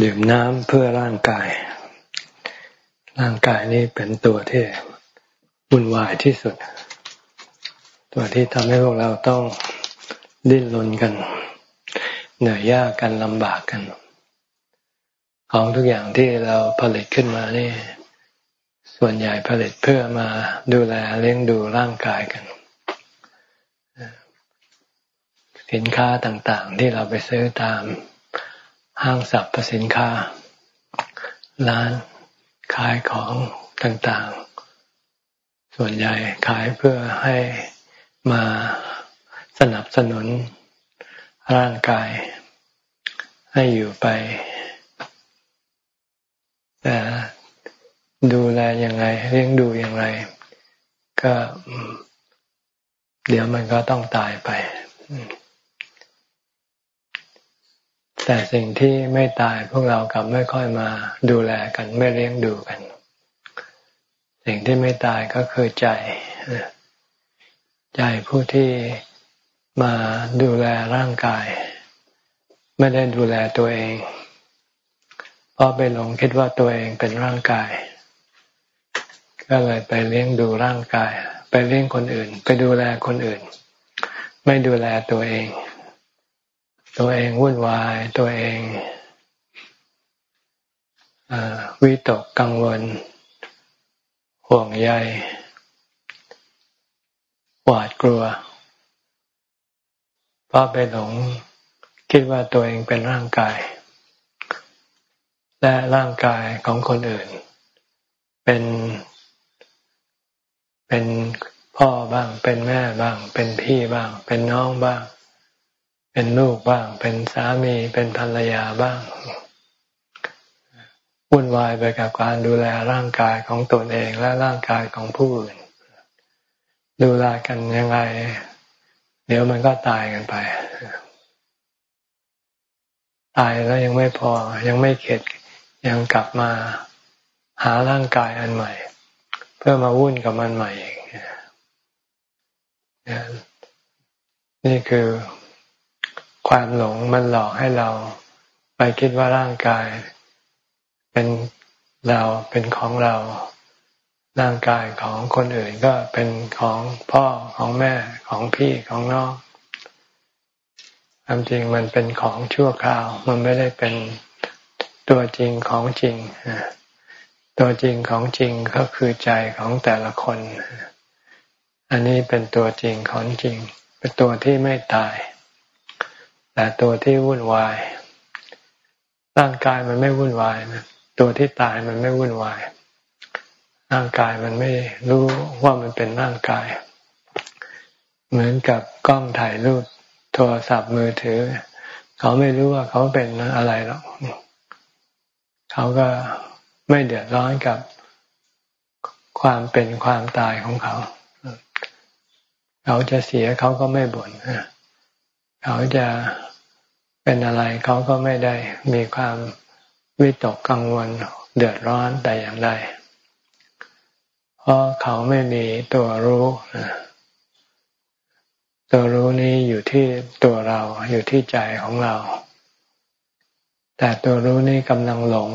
ดื่มน้ำเพื่อร่างกาย ร่างกายนี้เป็นตัวที่วุ่นวายที่สุด ตัวที่ทำให้พวกเราต้องดิ้นรนกัน เหนื่อยยากกันลำบากกัน ของทุกอย่างที่เราผลิตขึ้นมานี่ ส่วนใหญ่ผลิตเพื่อมาดูแลเลี้ยงดูร่างกายกันสินค้าต่างๆ ที่เราไปซื้อตาม ห้างสรรพสินค้า ร้านขายของต่างๆ ส่วนใหญ่ขายเพื่อให้มาสนับสนุนร่างกาย ให้อยู่ไป แต่ดูแลยังไงเลี้ยงดูอย่างไร ก็เดี๋ยวมันก็ต้องตายไป แต่สิ่งที่ไม่ตายพวกเรากลับไม่ค่อยมาดูแลกันไม่เลี้ยงดูกัน สิ่งที่ไม่ตายก็คือใจ ใจผู้ที่มาดูแลร่างกาย ไม่ได้ดูแลตัวเอง เพราะไปหลงคิดว่าตัวเองเป็นร่างกาย ก็เลยไปเลี้ยงดูร่างกาย ไปเลี้ยงคนอื่น ไปดูแลคนอื่น ไม่ดูแลตัวเอง ตัวเองวุ่นวาย ตัวเองอวิตกกังวล ห่วงใยหวาดกลัวเพราะไปหลงคิดว่าตัวเองเป็นร่างกาย และร่างกายของคนอื่น เป็น เป็นพ่อบ้าง เป็นแม่บ้าง เป็นพี่บ้าง เป็นน้องบ้าง เป็นลูกบ้าง เป็นสามีเป็นภรรยาบ้างวุ่นวายไปกับการดูแลร่างกายของตนเองและร่างกายของผู้อื่นดูแลกันยังไง เดี๋ยวมันก็ตายกันไป ตายแล้วยังไม่พอยังไม่เข็ดยังกลับมาหาร่างกายอันใหม่ เพื่อมาวุ่นกับมันใหม่เองนี่คือ ความหลงมันหลอกให้เราไปคิดว่าร่างกาย เป็นเราเป็นของเรา ร่างกายของคนอื่นก็เป็นของพ่อของแม่ของพี่ของน้องความจริงมันเป็นของชั่วคราว มันไม่ได้เป็นตัวจริงของจริงตัวจริงของจริงก็คือใจของแต่ละคน อันนี้เป็นตัวจริงของจริง เป็นตัวที่ไม่ตาย แต่ตัวที่วุ่นวาย ร่างกายมันไม่วุ่นวายนะตัวที่ตายมันไม่วุ่นวาย ร่างกายมันไม่รู้ว่ามันเป็นร่างกาย เหมือนกับกล้องถ่ายรูปโทรศัพท์มือถือ เขาไม่รู้ว่าเขาเป็นอะไรหรอกเขาก็ไม่เดือดร้อนกับความเป็นความตายของเขา เขาจะเสียเขาก็ไม่บน่น เขาจะเป็นอะไรเขาก็ไม่ได้มีความวิตกกังวลเดือดร้อนแต่อย่างใดเพราะเขาไม่มีตัวรู้ตัวรู้นี้อยู่ที่ตัวเราอยู่ที่ใจของเรา แต่ตัวรู้นี้กำลังหลง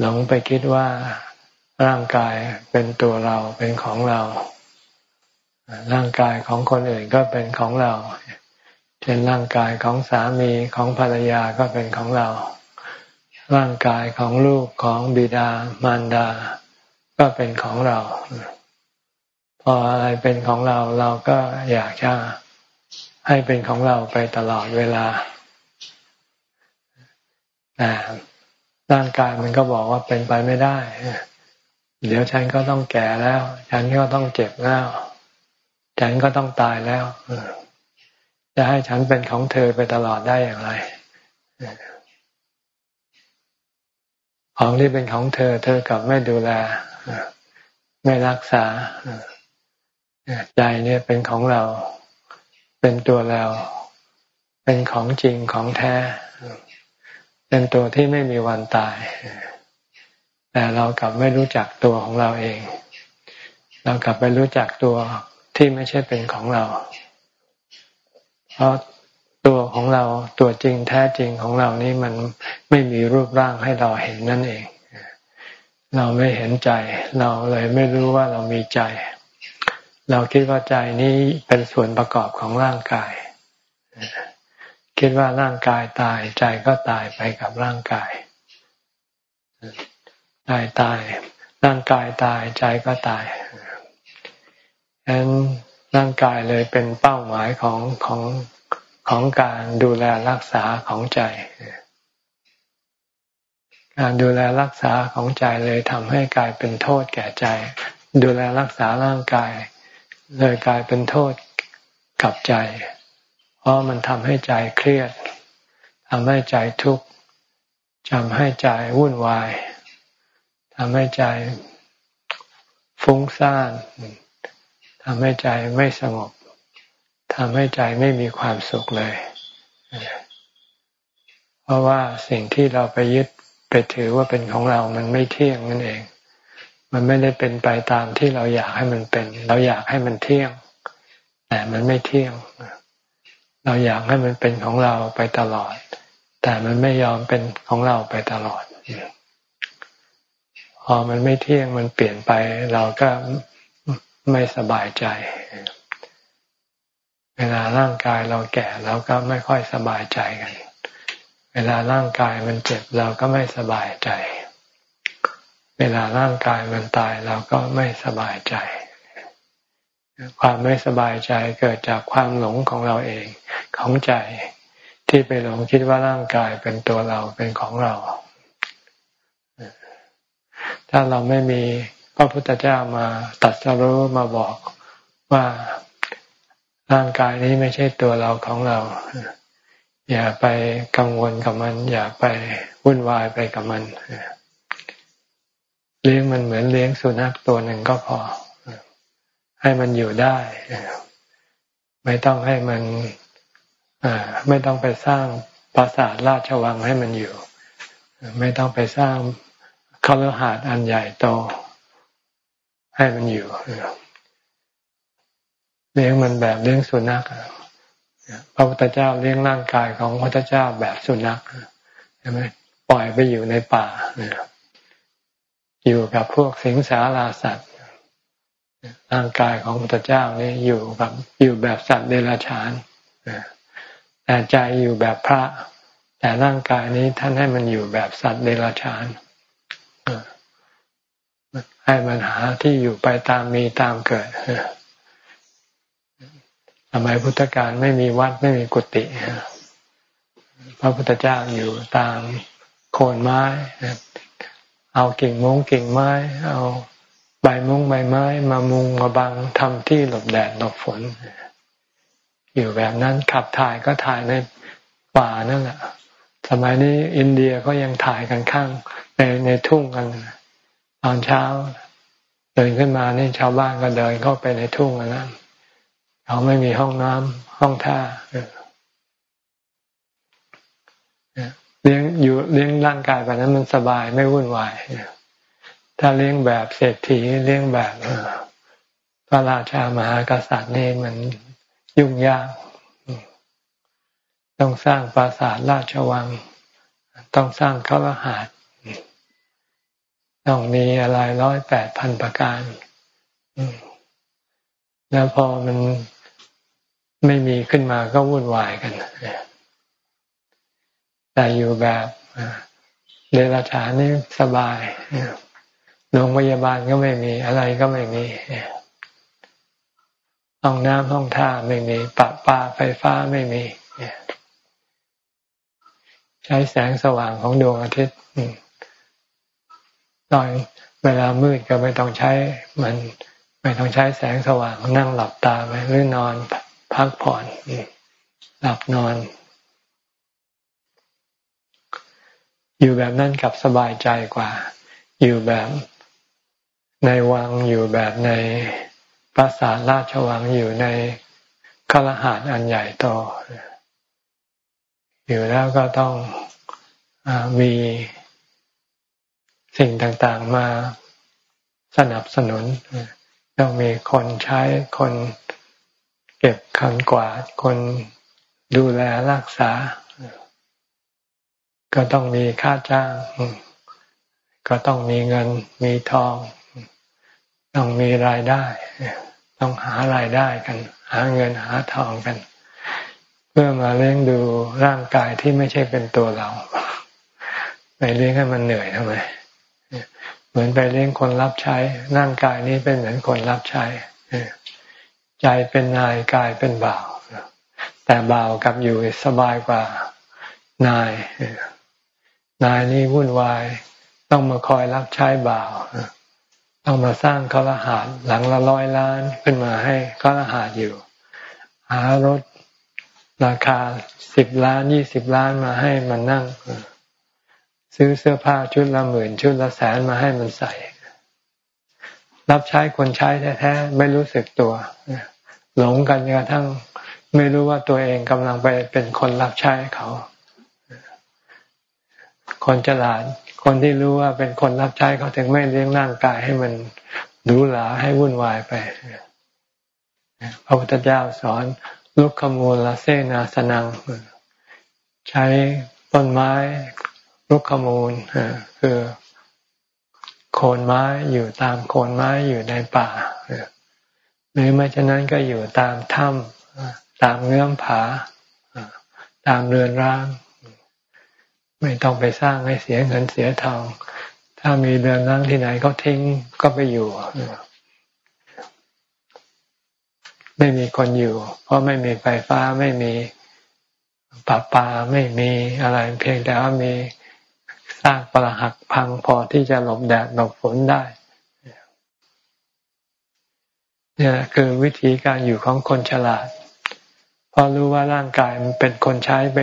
หลงไปคิดว่าร่างกายเป็นตัวเราเป็นของเรา ร่างกายของคนอื่นก็เป็นของเรา เช่นร่างกายของสามีของภรรยาก็เป็นของเรา ร่างกายของลูกของบิดามารดา ก็เป็นของเรา พออะไรเป็นของเราเราก็อยากจะให้เป็นของเราไปตลอดเวลาแต่ร่างกายมันก็บอกว่าเป็นไปไม่ได้ เดี๋ยวฉันก็ต้องแก่แล้ว ฉันก็ต้องเจ็บแล้ว ฉันก็ต้องตายแล้ว จะให้ฉันเป็นของเธอไปตลอดได้อย่างไร ของที่เป็นของเธอ เธอกลับไม่ดูแล ไม่รักษา ใจเนี่ยเป็นของเรา เป็นตัวเรา เป็นของจริงของแท้ เป็นตัวที่ไม่มีวันตาย แต่เรากลับไม่รู้จักตัวของเราเอง เรากลับไปรู้จักตัวที่ไม่ใช่เป็นของเรา เพราะตัวของเราตัวจริงแท้จริงของเรานี่มันไม่มีรูปร่างให้เราเห็นนั่นเอง เราไม่เห็นใจ เราเลยไม่รู้ว่าเรามีใจ เราคิดว่าใจนี้เป็นส่วนประกอบของร่างกาย คิดว่าร่างกายตายใจก็ตายไปกับร่างกายตายตาย ร่างกายตายใจก็ตายฉะนั้น ร่างกายเลยเป็นเป้าหมายของของของการดูแลรักษาของใจ การดูแลรักษาของใจเลยทำให้กลายเป็นโทษแก่ใจ ดูแลรักษาร่างกาย เลยกลายเป็นโทษกับใจ เพราะมันทำให้ใจเครียดทำให้ใจทุกข์ทำให้ใจวุ่นวายทำให้ใจฟุ้งซ่าน ทำให้ใจไม่สงบทำให้ใจไม่มีความสุขเลย เพราะว่าสิ่งที่เราไปยึดไปถือว่าเป็นของเรา มันไม่เที่ยงนั่นเอง มันไม่ได้เป็นไปตามที่เราอยากให้มันเป็น เราอยากให้มันเที่ยง แต่มันไม่เที่ยง เราอยากให้มันเป็นของเราไปตลอด แต่มันไม่ยอมเป็นของเราไปตลอด พอมันไม่เที่ยง มันเปลี่ยนไป เราก็ ไม่สบายใจ เวลาร่างกายเราแก่เราก็ไม่ค่อยสบายใจกัน เวลาร่างกายมันเจ็บเราก็ไม่สบายใจ เวลาร่างกายมันตายเราก็ไม่สบายใจ ความไม่สบายใจเกิดจากความหลงของเราเองของใจที่ไปหลงคิดว่าร่างกายเป็นตัวเราเป็นของเรา ถ้าเราไม่มี พระพุทธเจ้ามาตัดสรู้มาบอกว่าร่างกายนี้ไม่ใช่ตัวเราของเรา อย่าไปกังวลกับมัน อย่าไปวุ่นวายไปกับมันเลี้ยงมันเหมือนเลี้ยงสุนัขตัวหนึ่งก็พอ ให้มันอยู่ได้ ไม่ต้องให้มันไม่ต้องไปสร้างปราสาทราชวังให้มันอยู่ ไม่ต้องไปสร้างคฤหาสน์อันใหญ่โต ให้มันอยู่เลี้ยงมันแบบเลี้ยงสุนัขพระพุทธเจ้าเลี้ยงร่างกายของพระพุทธเจ้าแบบสุนัขใช่ไหมปล่อยไปอยู่ในป่าอยู่กับพวกสิงสาราสัตว์ร่างกายของพระพุทธเจ้านี่อยู่กับอยู่แบบสัตว์เดรัจฉานแต่ใจอยู่แบบพระ แต่ร่างกายนี้ท่านให้มันอยู่แบบสัตว์เดรัจฉาน ให้มันหาที่อยู่ไปตามมีตามเกิดสมัยพุทธกาลไม่มีวัดไม่มีกุฏิพระพุทธเจ้าอยู่ตามโคนไม้ เอากิ่งมงกิ่งไม้ เอาใบมงใบไม้ มามุงมาบังทำที่หลบแดดหลบฝน อยู่แบบนั้นขับถ่ายก็ถ่ายในป่านั่นแหละสมัยนี้อินเดียก็ยังถ่ายกันข้างในในทุ่งกัน ตอนเช้าเดินขึ้นมานี่ชาวบ้านก็เดินเข้าไปในทุ่งนแล้วเขาไม่มีห้องน้ำห้องท่าเลี้ยงอยู่เลี้ยงร่างกายแบบนั้นมันสบายไม่วุ่นวายถ้าเลี้ยงแบบเศรษฐีเลี้ยงแบบพระราชามหากษัตริย์นี่มันยุ่งยาก ต้องสร้างปราสาทราชวัง ต้องสร้างข้ารหาด ต้องมีอะไรร้อยแปดพันประการแล้วพอมันไม่มีขึ้นมาก็วุ่นวายกันแต่อยู่แบบเดรัจฉานนี่สบายโรงพยาบาลก็ไม่มีอะไรก็ไม่มีห้องน้ำห้องท่าไม่มีปะปาไฟฟ้าไม่มีใช้แสงสว่างของดวงอาทิตย์ ตอนเวลามืดก็ไม่ต้องใช้มันไม่ต้องใช้แสงสว่างนั่งหลับตาไปหรือนอนพักผ่อนหลับนอน อยู่แบบนั้นกับสบายใจกว่า อยู่แบบในวังอยู่แบบในปราสาทราชวังอยู่ในคลหาดอันใหญ่โตอยู่แล้วก็ต้องอมี สิ่งต่างๆมาสนับสนุนต้องมีคนใช้คนเก็บคันกวาดคนดูแลรักษา ก็ต้องมีค่าจ้าง ก็ต้องมีเงินมีทอง ต้องมีรายได้ ต้องหารายได้กัน หาเงินหาทองกัน เพื่อมาเลี้ยงดูร่างกายที่ไม่ใช่เป็นตัวเรา ไปเลี้ยงให้มันเหนื่อยทำไม เหมือนไปเลี้ยงคนรับใช้ร่างกายนี้เป็นเหมือนคนรับใช้ใจเป็นนายกายเป็นบ่าวแต่บ่าวกับอยู่สบายกว่านายนายนี่วุ่นวาย ต้องมาคอยรับใช้บ่าวต้องมาสร้างคารหาสหลังละร้อยล้านขึ้นมาให้คารหาสอยู่ หารถราคาสิบล้านยี่สิบล้านมาให้มันนั่ง ซื้อเสื้อผ้าชุดละหมื่นชุดละแสนมาให้มันใส่ รับใช้คนใช้แท้ๆไม่รู้สึกตัว หลงกันกระทั่งไม่รู้ว่าตัวเองกำลังไปเป็นคนรับใช้เขา คนฉลาดคนที่รู้ว่าเป็นคนรับใช้เขาถึงไม่เลี้ยงร่างกายให้มันดูหลาให้วุ่นวายไปพระพุทธเจ้าสอนลุกขมูลละเซนาสนัง ใช้ต้นไม้ ลุกขมูลคือโคนไม้อยู่ตามโคนไม้อยู่ในป่าหรือไม่ฉะนั้นก็อยู่ตามถ้ำตามเงื่อมผาตามเรือนร่าง ไม่ต้องไปสร้างให้เสียเงินเสียทองถ้ามีเรือนร่างที่ไหนก็ทิ้งก็ไปอยู่ไม่มีคนอยู่ เพราะไม่มีไฟฟ้าไม่มีปาปาไม่มีอะไรเพียงแต่ว่ามี สร้างปรหักพังพอที่จะหลบแดดหลบฝนได้เนี่ยคือวิธีการอยู่ของคนฉลาดพอรู้ว่าร่างกายมันเป็นคนใช้ไป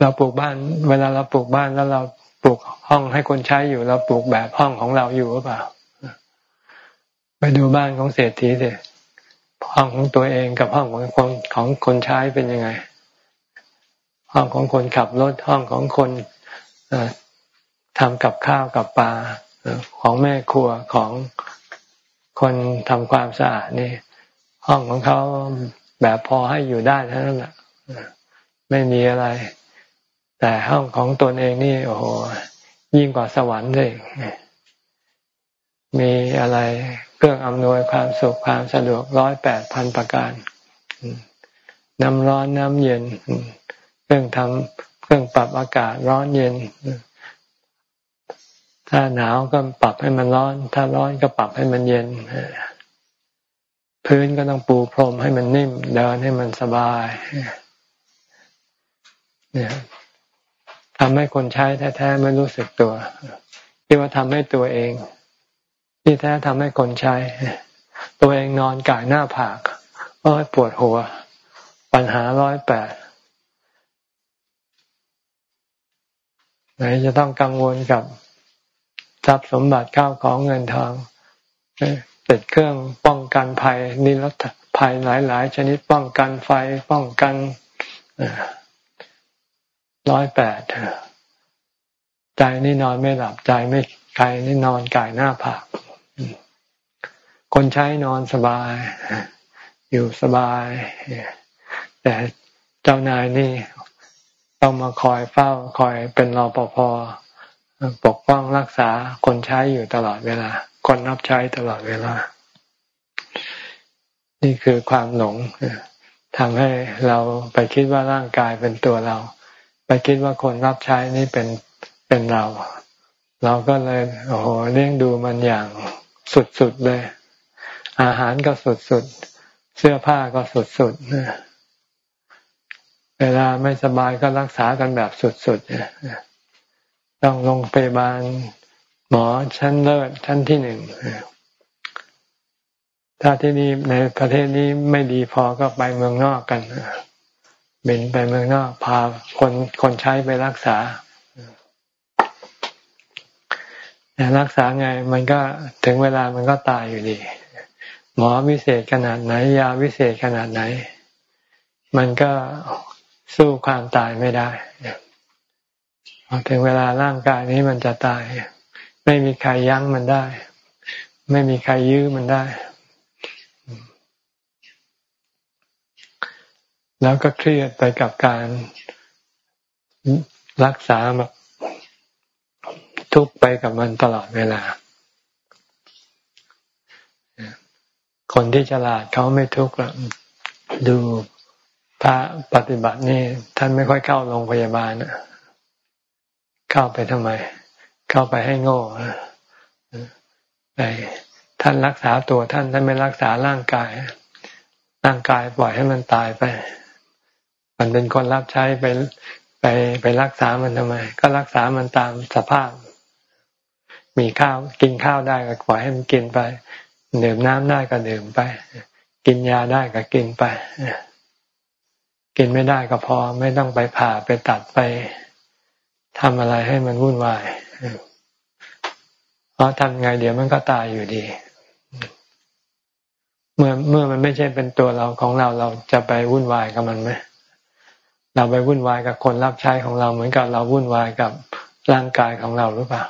เราปลูกบ้าน เวลาเราปลูกบ้านแล้วเราปลูกห้องให้คนใช้อยู่เราปลูกแบบห้องของเราอยู่หรือเปล่า ไปดูบ้านของเศรษฐีสิห้องของตัวเองกับห้องของคนของคนใช้เป็นยังไง ห้องของคนขับรถห้องของคน ทำกับข้าวกับปลาของแม่ครัวของคนทำความสะอาดนี่ ห้องของเขาแบบพอให้อยู่ได้เท่านั้นแหละไม่มีอะไร แต่ห้องของตนเองนี่ โอ้โหยิ่งกว่าสวรรค์เลยมีอะไรเครื่องอำนวยความสุขความสะดวกร้อยแปดพันประการ น้ำร้อนน้ำเย็น เครื่องทำ เครื่องปรับอากาศร้อนเย็น ถ้าหนาวก็ปรับให้มันร้อน ถ้าร้อนก็ปรับให้มันเย็น พื้นก็ต้องปูพรมให้มันนิ่ม เดินให้มันสบาย เนี่ยทำให้คนใช้แท้ๆไม่รู้สึกตัวที่ว่าทำให้ตัวเอง ที่แท้ทำให้คนใช้ ตัวเองนอนก่ายหน้าผากโอ้ปวดหัว ปัญหาร้อยแปด ไหนจะต้องกังวลกับทรัพย์สมบัติข้าวของเงินทองติดเครื่องป้องกันภัยนิรภัยหลาย ๆ ชนิดป้องกันไฟป้องกันร้อยแปดใจนี่นอนไม่หลับใจไม่ใครนี่นอนกายหน้าผากคนใช้นอนสบาย อยู่สบาย แต่เจ้านายนี่ ต้องมาคอยเฝ้าคอยเป็นรอปภปกป้องรักษาคนใช้อยู่ตลอดเวลา คนรับใช้ตลอดเวลา นี่คือความหลงทำให้เราไปคิดว่าร่างกายเป็นตัวเรา ไปคิดว่าคนรับใช้นี่เป็นเป็นเรา เราก็เลยโอ้โหเลี้ยงดูมันอย่างสุดๆเลย อาหารก็สุดๆเสื้อผ้าก็สุดๆ เวลาไม่สบายก็รักษากันแบบสุดๆต้องลงพยาบาลหมอชั้นเลิศชั้นที่หนึ่งถ้าที่นี่ในประเทศนี้ไม่ดีพอก็ไปเมืองนอกกันบินไปเมืองนอก พาคนคนใช้ไปรักษาแต่รักษาไง มันก็ถึงเวลามันก็ตายอยู่ดี หมอวิเศษขนาดไหน ยาวิเศษขนาดไหน มันก็ สู้ความตายไม่ได้พอถึงเวลาร่างกายนี้มันจะตาย ไม่มีใครยั้งมันได้ ไม่มีใครยื้อมันได้ แล้วก็เครียดไปกับการรักษาแบบทุกไปกับมันตลอดเวลา คนที่ฉลาดเขาไม่ทุกข์หรอกดู พระปฏิบัตินี่ท่านไม่ค่อยเข้าโรงพยาบาลเข้าไปทำไม เข้าไปให้โง่ไปท่านรักษาตัวท่านท่านไม่รักษาร่างกาย ร่างกายปล่อยให้มันตายไป มันเป็นคนรับใช้ไปไปไปรักษามันทำไม ก็รักษามันตามสภาพ มีข้าวกินข้าวได้ก็ปล่อยให้มันกินไปดื่มน้ำได้ก็ดื่มไป กินยาได้ก็กินไป กินไม่ได้ก็พอไม่ต้องไปผ่าไปตัดไปทำอะไรให้มันวุ่นวายเพราะทำไงเดี๋ยวมันก็ตายอยู่ดี เมื่อเมื่อมันไม่ใช่เป็นตัวเราของเราเราจะไปวุ่นวายกับมันไหมเราไปวุ่นวายกับคนรับใช้ของเราเหมือนกับเราวุ่นวายกับร่างกายของเราหรือเปล่า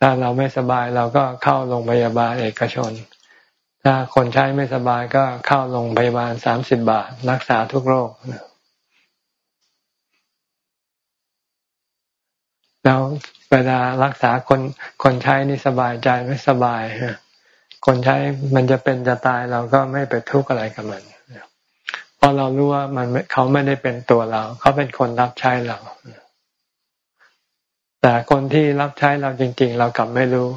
ถ้าเราไม่สบายเราก็เข้าโรงพยาบาลเอกชน ถ้าคนใช้ไม่สบายก็เข้าโรงพยาบาลสามสิบบาท รักษาทุกโรคแล้วเวลารักษาคนคนใช้นี่สบายใจไม่สบายคนใช้มันจะเป็นจะตายเราก็ไม่ไปทุกข์อะไรกับมันเพราะเรารู้ว่ามันเขาไม่ได้เป็นตัวเรา เขาเป็นคนรับใช้เรา แต่คนที่รับใช้เราจริง ๆ เรากลับไม่รู้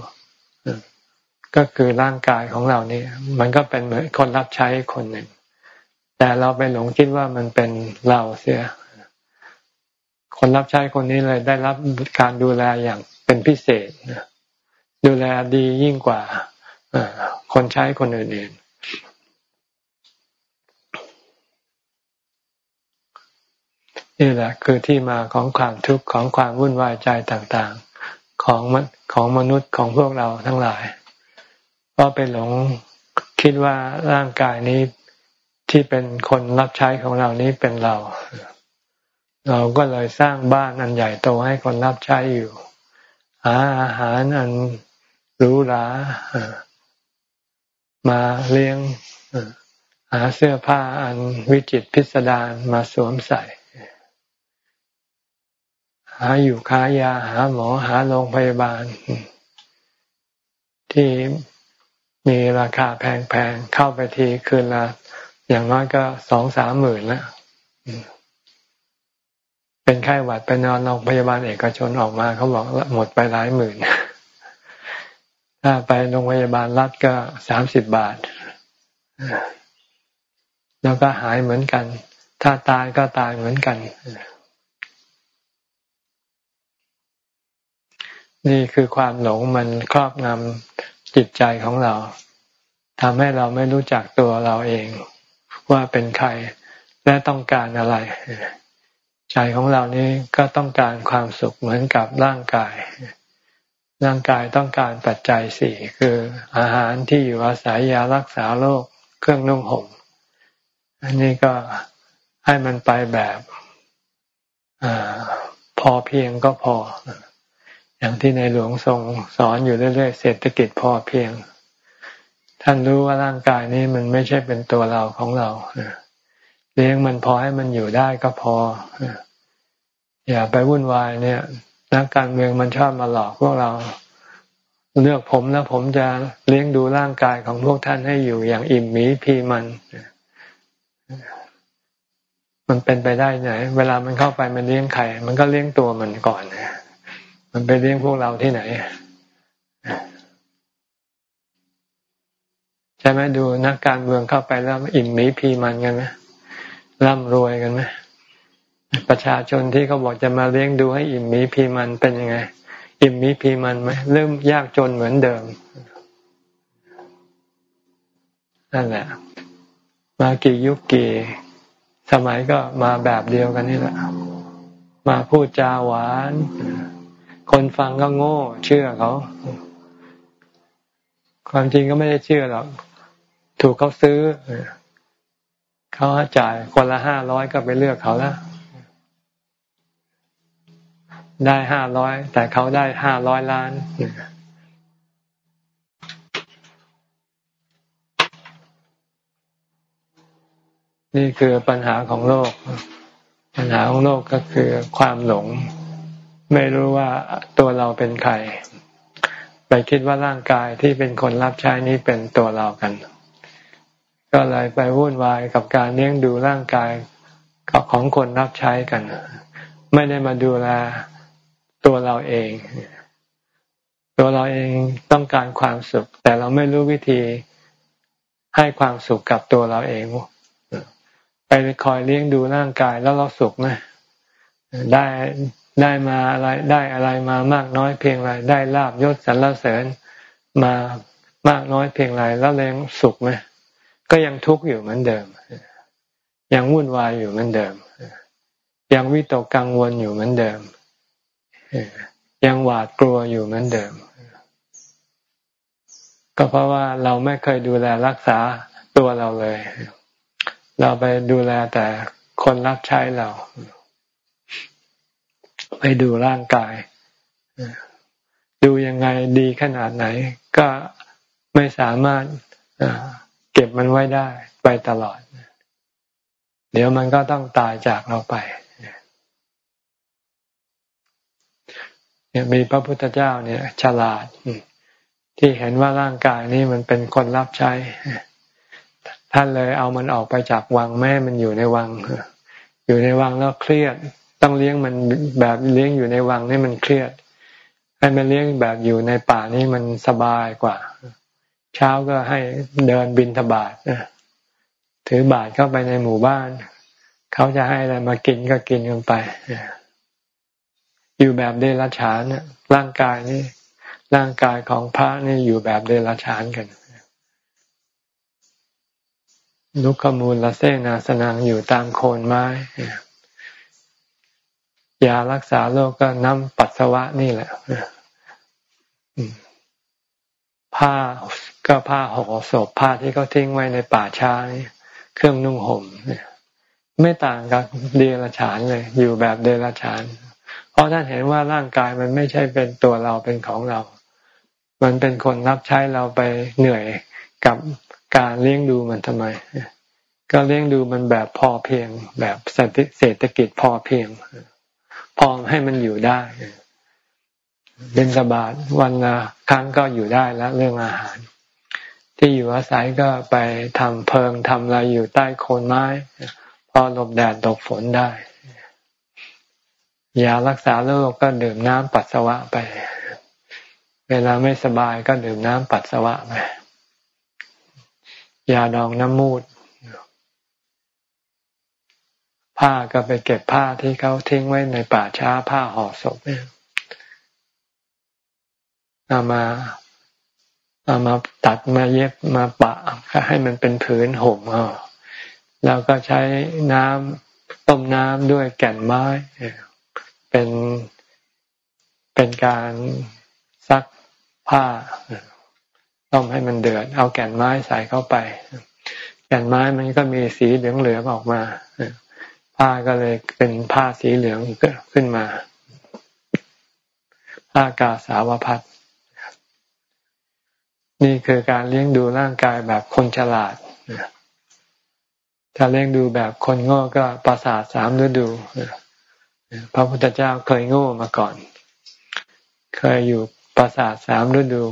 ก็คือร่างกายของเรานี่มันก็เป็นเหมือนคนรับใช้คนหนึ่ง แต่เราไปหลงคิดว่ามันเป็นเราเสีย คนรับใช้คนนี้เลยได้รับการดูแลอย่างเป็นพิเศษดูแลดียิ่งกว่าคนใช้คนอื่นๆนี่แหละคือที่มาของความทุกข์ของความวุ่นวายใจต่างๆ ของของมนุษย์ของพวกเราทั้งหลาย เพราะไปหลงคิดว่าร่างกายนี้ที่เป็นคนรับใช้ของเรานี้เป็นเรา เราก็เลยสร้างบ้านอันใหญ่โตให้คนรับใช้อยู่ หาอาหารอันหรูหรามาเลี้ยงหาเสื้อผ้าอันวิจิตพิสดารมาสวมใส่ หาอยู่ค้ายาหาหมอหาโรงพยาบาล ที่ มีราคาแพงๆเข้าไปทีคืนละอย่างน้อยก็สองสามหมื่นแล้วเป็นไข้หวัดไปนอนโรงพยาบาลเอกชนออกมาเขาบอกหมดไปหลายหมื่น ถ้าไปโรงพยาบาลรัฐก็สามสิบบาท แล้วก็หายเหมือนกัน ถ้าตายก็ตายเหมือนกัน นี่คือความหลงมันครอบงำ จิตใจของเราทำให้เราไม่รู้จักตัวเราเอง ว่าเป็นใครและต้องการอะไร ใจของเรานี้ก็ต้องการความสุขเหมือนกับร่างกาย ร่างกายต้องการปัจจัยสี่คืออาหารที่อยู่อาศัยยารักษาโรคเครื่องนุ่งห่มอันนี้ก็ให้มันไปแบบอพอเพียงก็พอ อย่างที่ในหลวงทรงสอนอยู่เรื่อยๆเศรษฐกิจพอเพียง ท่านรู้ว่าร่างกายนี้มันไม่ใช่เป็นตัวเราของเราเลี้ยงมันพอให้มันอยู่ได้ก็พออย่าไปวุ่นวายเนี่ยนักการเมืองมันชอบมาหลอกพวกเราเลือกผมแล้วผมจะเลี้ยงดูร่างกายของพวกท่านให้อยู่อย่างอิ่มหมีพีมัน มันเป็นไปได้ไหน เวลามันเข้าไปมันเลี้ยงไข่ มันก็เลี้ยงตัวมันก่อนนะ มันไปเลี้ยงพวกเราที่ไหน ใช่ไหมดูนักการเมืองเข้าไปแล้วอิ่มมีพีมันกันไหมร่ำรวยกันไหมประชาชนที่เขาบอกจะมาเลี้ยงดูให้อิ่มมีพีมันเป็นยังไง อิ่มมีพีมันไหมเริ่มยากจนเหมือนเดิมนั่นแหละ มากี่ยุคกี่สมัยก็มาแบบเดียวกันนี่แหละ มาพูดจาหวาน คนฟังก็โง่ เชื่อเขา ความจริงก็ไม่ได้เชื่อหรอก ถูกเขาซื้อ เขาจ่ายคนละห้าร้อยก็ไปเลือกเขาแล้วได้ห้าร้อยแต่เขาได้ห้าร้อยล้านนี่คือปัญหาของโลก ปัญหาของโลกก็คือความหลง ไม่รู้ว่าตัวเราเป็นใคร ไปคิดว่าร่างกายที่เป็นคนรับใช้นี้เป็นตัวเรากัน ก็เลยไปวุ่นวายกับการเลี้ยงดูร่างกายของคนรับใช้กัน ไม่ได้มาดูแลตัวเราเอง ตัวเราเองต้องการความสุข แต่เราไม่รู้วิธีให้ความสุขกับตัวเราเอง ไปคอยเลี้ยงดูร่างกายแล้วเราสุขไหมได้ ได้มาอะไรได้อะไรมามากน้อยเพียงไรได้ลาบยศสรรเสริญมามากน้อยเพียงไรแล้วเลี้ยงสุขไหมก็ยังทุกข์อยู่เหมือนเดิม ยังวุ่นวายอยู่เหมือนเดิม ยังวิตกกังวลอยู่เหมือนเดิม ยังหวาดกลัวอยู่เหมือนเดิม ก็เพราะว่าเราไม่เคยดูแลรักษาตัวเราเลย เราไปดูแลแต่คนรับใช้เรา ไปดูร่างกาย ดูยังไงดีขนาดไหน ก็ไม่สามารถเก็บมันไว้ได้ไปตลอด เดี๋ยวมันก็ต้องตายจากเราไปมีพระพุทธเจ้าเนี่ย ฉลาดที่เห็นว่าร่างกายนี้มันเป็นคนรับใช้ ท่านเลยเอามันออกไปจากวังแม่มันอยู่ในวังอยู่ในวังแล้วเครียด ต้องเลี้ยงมันแบบเลี้ยงอยู่ในวังนี่มันเครียด ให้มันเลี้ยงแบบอยู่ในป่านี่มันสบายกว่า เช้าก็ให้เดินบินทบาทถือบาทเข้าไปในหมู่บ้าน เขาจะให้อะไรมากินก็กินกันไปอยู่แบบเดรัจฉานร่างกายนี่ร่างกายของพระนี่อยู่แบบเดรัจฉานกันลุกขมูลละเสนาสนังอยู่ตามโคนไม้ ยารักษาโรคก็น้ำปัสสาวะนี่แหละผ้าก็ผ้าห่อศพผ้าที่เขาทิ้งไว้ในป่าช้านี่เครื่องนุ่งห่มเนี่ย ไม่ต่างกับเดรัจฉานเลย อยู่แบบเดรัจฉาน เพราะท่านเห็นว่าร่างกายมันไม่ใช่เป็นตัวเราเป็นของเรา มันเป็นคนรับใช้เราไปเหนื่อยกับการเลี้ยงดูมันทำไม ก็เลี้ยงดูมันแบบพอเพียง แบบเศรษฐกิจพอเพียง พอให้มันอยู่ได้เป็นสบาทวันละครั้งก็อยู่ได้แล้วเรื่องอาหาร ที่อยู่อาศัยก็ไปทำเพิงทำอะไรอยู่ใต้โคนไม้ พอหลบแดดหลบฝนได้ยารักษาโรคก็ดื่มน้ำปัสสาวะไป เวลาไม่สบายก็ดื่มน้ำปัสสาวะไปยาดองน้ำมูด ผ้าก็ไปเก็บผ้าที่เขาทิ้งไว้ในป่าช้าผ้าห่อศพเนี่ยเอามาเอามาตัดมาเย็บมาปะให้มันเป็นผืนห่มเอาแล้วก็ใช้น้ำต้มน้ำด้วยแก่นไม้เป็นเป็นการซักผ้าต้มให้มันเดือด เอาแก่นไม้ใส่เข้าไป แก่นไม้มันก็มีสีเหลืองๆออกมา ผ้าก็เลยเป็นผ้าสีเหลืองขึ้นมาผ้ากาสาวพัดนี่คือการเลี้ยงดูร่างกายแบบคนฉลาด ถ้าเลี้ยงดูแบบคนโง่ก็ประสาทสามฤดูพระพุทธเจ้าเคยโง่มาก่อน เคยอยู่ประสาทสามฤดู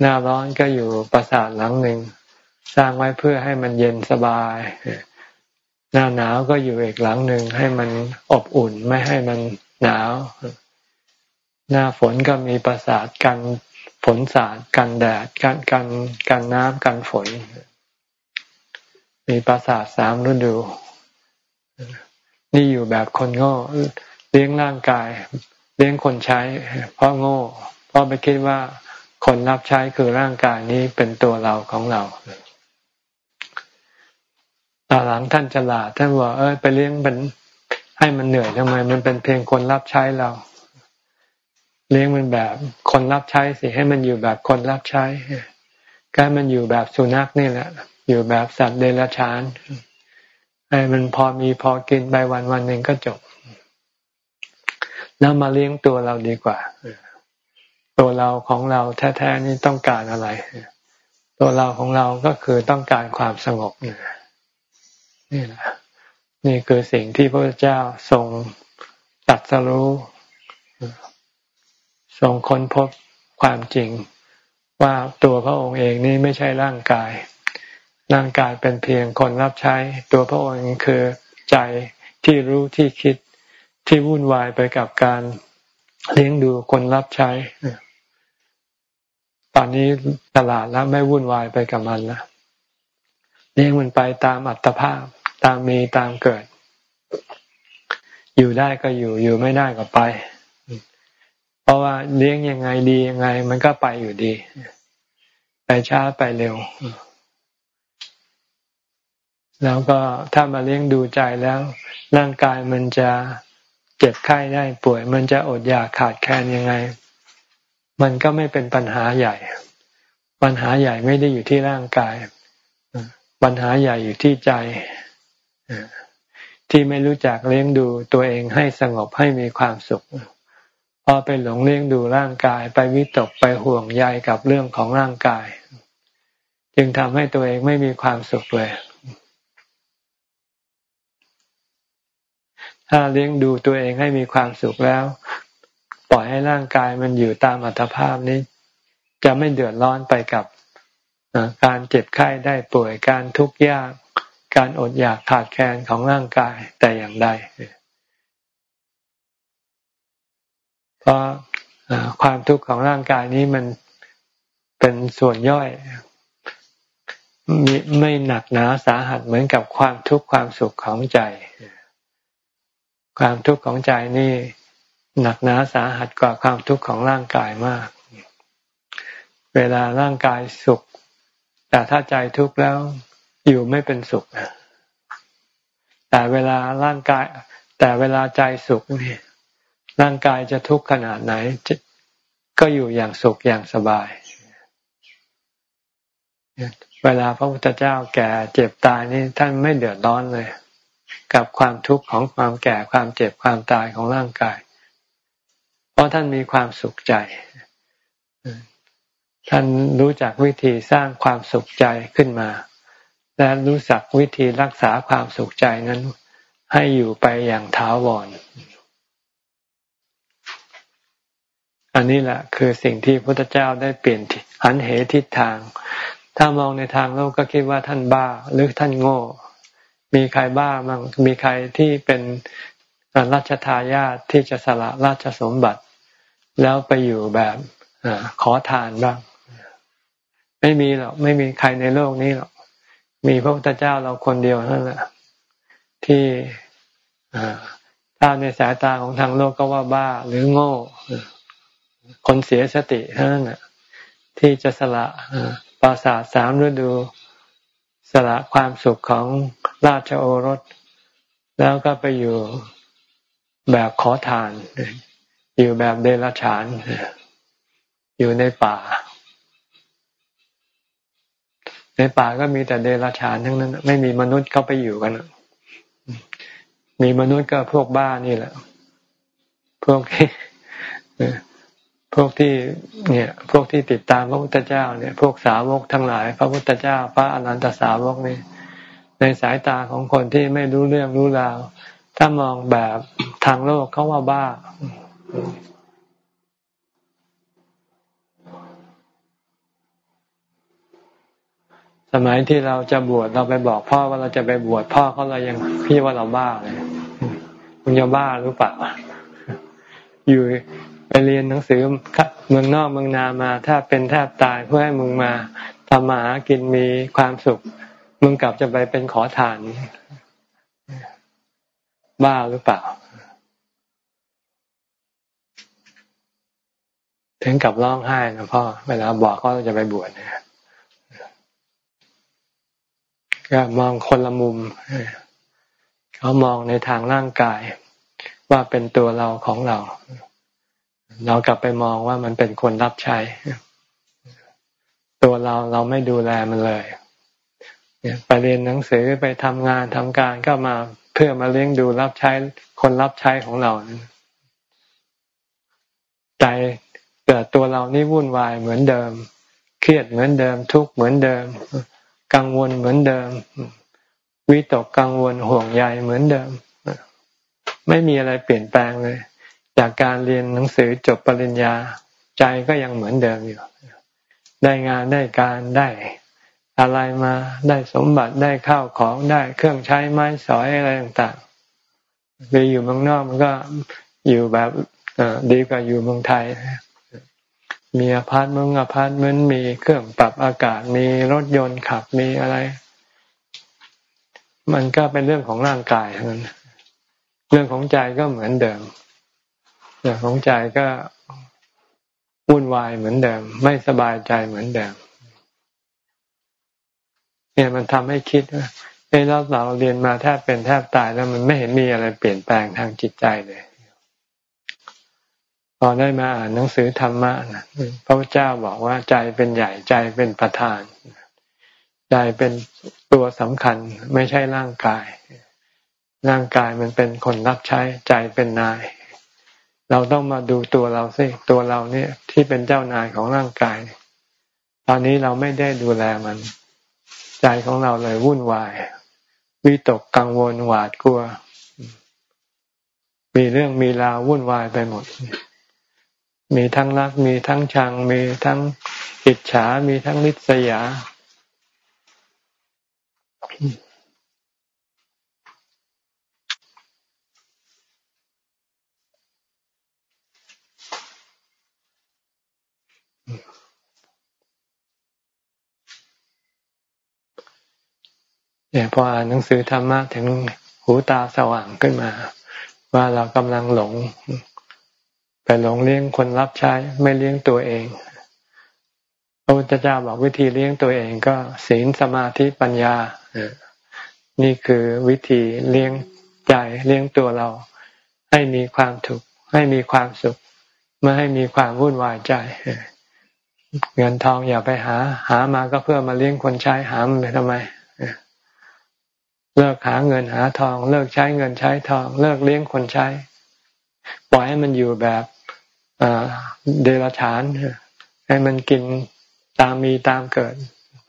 หน้าร้อนก็อยู่ปราสาทหลังหนึ่ง สร้างไว้เพื่อให้มันเย็นสบาย หน้าหนาวก็อยู่อีกหลังหนึ่งให้มันอบอุ่นไม่ให้มันหนาว หน้าฝนก็มีปราสาทกันฝนสาดกันแดดกันกันกันน้ำกันฝน มีปราสาทสามฤดู นี่อยู่แบบคนโง่เลี้ยงร่างกาย เลี้ยงคนใช้ เพราะโง่ เพราะไปคิดว่าคนรับใช้คือร่างกายนี้เป็นตัวเราของเรา ตาหลังท่านฉลาดท่านบอกเออไปเลี้ยงมันให้มันเหนื่อยทำไม มันเป็นเพียงคนรับใช้เรา เลี้ยงมันแบบคนรับใช้สิให้มันอยู่แบบคนรับใช้ก็มันอยู่แบบสุนัขนี่แหละ อยู่แบบสัตว์เดรัจฉานให้มันพอมีพอกินไปวันวันหนึ่งก็จบ แล้วมาเลี้ยงตัวเราดีกว่าตัวเราของเราแท้ๆนี่ต้องการอะไร ตัวเราของเราก็คือต้องการความสงบเนี่ย นี่แหละนี่คือสิ่งที่พระเจ้าทรงตัดสรู้ทรงค้นพบความจริงว่าตัวพระองค์เองนี่ไม่ใช่ร่างกาย ร่างกายเป็นเพียงคนรับใช้ ตัวพระองค์คือใจที่รู้ที่คิดที่วุ่นวายไปกับการเลี้ยงดูคนรับใช้ ตอนนี้ตลาดแล้วไม่วุ่นวายไปกับมันแล้วเลี้ยงมันไปตามอัตภาพ ตามมีตามเกิด อยู่ได้ก็อยู่อยู่ไม่ได้ก็ไป เพราะว่าเลี้ยงยังไงดียังไง มันก็ไปอยู่ดี ไปช้าไปเร็ว แล้วก็ถ้ามาเลี้ยงดูใจแล้ว ร่างกายมันจะเจ็บไข้ได้ป่วย มันจะอดอยากขาดแคลนยังไง มันก็ไม่เป็นปัญหาใหญ่ ปัญหาใหญ่ไม่ได้อยู่ที่ร่างกาย ปัญหาใหญ่อยู่ที่ใจ ที่ไม่รู้จักเลี้ยงดูตัวเองให้สงบให้มีความสุขพอไปหลงเลี้ยงดูร่างกายไปวิตกไปห่วงใยกับเรื่องของร่างกาย จึงทำให้ตัวเองไม่มีความสุขเลย ถ้าเลี้ยงดูตัวเองให้มีความสุขแล้ว ปล่อยให้ร่างกายมันอยู่ตามอัตภาพนี้ จะไม่เดือดร้อนไปกับการเจ็บไข้ได้ป่วยการทุกข์ยาก การอดอยากขาดแคลนของร่างกายแต่อย่างใด เพราะความทุกข์ของร่างกายนี้มันเป็นส่วนย่อยไม่หนักหนาสาหัสเหมือนกับความทุกข์ความสุขของใจ ความทุกข์ของใจนี่หนักหนาสาหัสกว่าความทุกข์ของร่างกายมาก เวลาร่างกายสุข แต่ถ้าใจทุกข์แล้ว อยู่ไม่เป็นสุขแต่เวลาร่างกาย แต่เวลาใจสุขนี่ร่างกายจะทุกข์ขนาดไหน ก็อยู่อย่างสุขอย่างสบาย เวลาพระพุทธเจ้าแก่เจ็บตายนี่ท่านไม่เดือดร้อนเลย กับความทุกข์ของความแก่ความเจ็บความตายของร่างกาย เพราะท่านมีความสุขใจ ท่านรู้จักวิธีสร้างความสุขใจขึ้นมา และรู้จักวิธีรักษาความสุขใจนั้น ให้อยู่ไปอย่างถาวรอันนี้แหละคือสิ่งที่พระพุทธเจ้าได้เปลี่ยนหันเหทิศทาง ถ้ามองในทางโลกก็คิดว่าท่านบ้าหรือท่านโง่ มีใครบ้ามั่งมีใครที่เป็นรัชทายาทที่จะสละราชสมบัติ แล้วไปอยู่แบบอขอทานบ้าง ไม่มีหรอกไม่มีใครในโลกนี้หรอก มีพระพุทธเจ้าเราคนเดียวนั่นแหละที่ถ้าในสายตาของทางโลกก็ว่าบ้าหรือโง่ คนเสียสติเท่านั้นที่จะสละปราสาทสามฤดูสละความสุขของราชโอรส แล้วก็ไปอยู่แบบขอทาน อยู่แบบเดรัจฉาน อยู่ในป่า ในป่าก็มีแต่เดรัจฉานทั้งนั้น ไม่มีมนุษย์เข้าไปอยู่กันมีมนุษย์ก็พวกบ้านี่แหละ พวกที่พวกที่เนี่ย พวกที่ติดตามพระพุทธเจ้าเนี่ย พวกสาวกทั้งหลาย พระพุทธเจ้า พระอนันตสาวกนี่ในสายตาของคนที่ไม่รู้เรื่องรู้ราว ถ้ามองแบบทางโลกเขาว่าบ้า มัยที่เราจะบวชเราไปบอกพ่อว่าเราจะไปบวชพ่อเขาเรายังพี่ว่าเราบ้าเลยมึงจะบ้าหรือเปล่าอยู่ไปเรียนหนังสือเมืองนอกเมืองนามาถ้าเป็นแทบตายเพื่อให้มึงมาทำมาหากินมีความสุข มึงกลับจะไปเป็นขอทาน บ้าหรือเปล่า ถึงกับร้องไห้นะพ่อ เวลาบอกเขาจะไปบวชเนี่ย ก็มองคนละมุม เขามองในทางร่างกาย ว่าเป็นตัวเราของเรา เรากลับไปมองว่ามันเป็นคนรับใช้ ตัวเราเราไม่ดูแลมันเลยไปเรียนหนังสือไปทำงานทำการก็มาเพื่อมาเลี้ยงดูรับใช้คนรับใช้ของเราใจแต่ตัวเรานี่วุ่นวายเหมือนเดิม เครียดเหมือนเดิม ทุกข์เหมือนเดิม กังวลเหมือนเดิม วิตกกังวลห่วงใยเหมือนเดิม ไม่มีอะไรเปลี่ยนแปลงเลย จากการเรียนหนังสือจบปริญญาใจก็ยังเหมือนเดิมอยู่ ได้งานได้การได้อะไรมาได้สมบัติได้ข้าวของได้เครื่องใช้ไม้สอยอะไรต่างๆไปอยู่เมืองนอกมันก็อยู่แบบดีกว่าอยู่เมืองไทย มีอพาร์ตเมืองอพาร์ตเมนต์มีเครื่องปรับอากาศมีรถยนต์ขับมีอะไร มันก็เป็นเรื่องของร่างกายเท่านั้นเรื่องของใจก็เหมือนเดิมเรื่องของใจก็วุ่นวายเหมือนเดิม ไม่สบายใจเหมือนเดิม เนี่ยมันทำให้คิดว่าเอ้เราเราเรียนมาแทบเป็นแทบตายแล้วมันไม่เห็นมีอะไรเปลี่ยนแปลงทางจิตใจเลย พอได้มาอ่านหนังสือธรรมะนะพระพุทธเจ้าบอกว่าใจเป็นใหญ่ใจเป็นประธาน ใจเป็นตัวสำคัญไม่ใช่ร่างกาย ร่างกายมันเป็นคนรับใช้ใจเป็นนาย เราต้องมาดูตัวเราสิตัวเราเนี่ยที่เป็นเจ้านายของร่างกาย ตอนนี้เราไม่ได้ดูแลมัน ใจของเราเลยวุ่นวายวิตกกังวลหวาดกลัว มีเรื่องมีราววุ่นวายไปหมด มีทั้งรัก มีทั้งชัง มีทั้งอิจฉา มีทั้งริษยา เนี่ยพออ่านหนังสือธรรมะถึงหูตาสว่างขึ้นมา ว่าเรากำลังหลง ไปหลงเลี้ยงคนรับใช้ไม่เลี้ยงตัวเองพระพุทธเจ้าบอกวิธีเลี้ยงตัวเองก็ศีลสมาธิปัญญานี่คือวิธีเลี้ยงใจเลี้ยงตัวเรา ให้มีความถูกให้มีความสุข ไม่ให้มีความวุ่นวายใจเงินทองอย่าไปหา หามาก็เพื่อมาเลี้ยงคนใช้หามันไปทำไมเลิกหาเงินหาทอง เลิกใช้เงินใช้ทอง เลิกเลี้ยงคนใช้ ปล่อยให้มันอยู่แบบ เดรัจฉาน ให้มันกินตามมีตามเกิด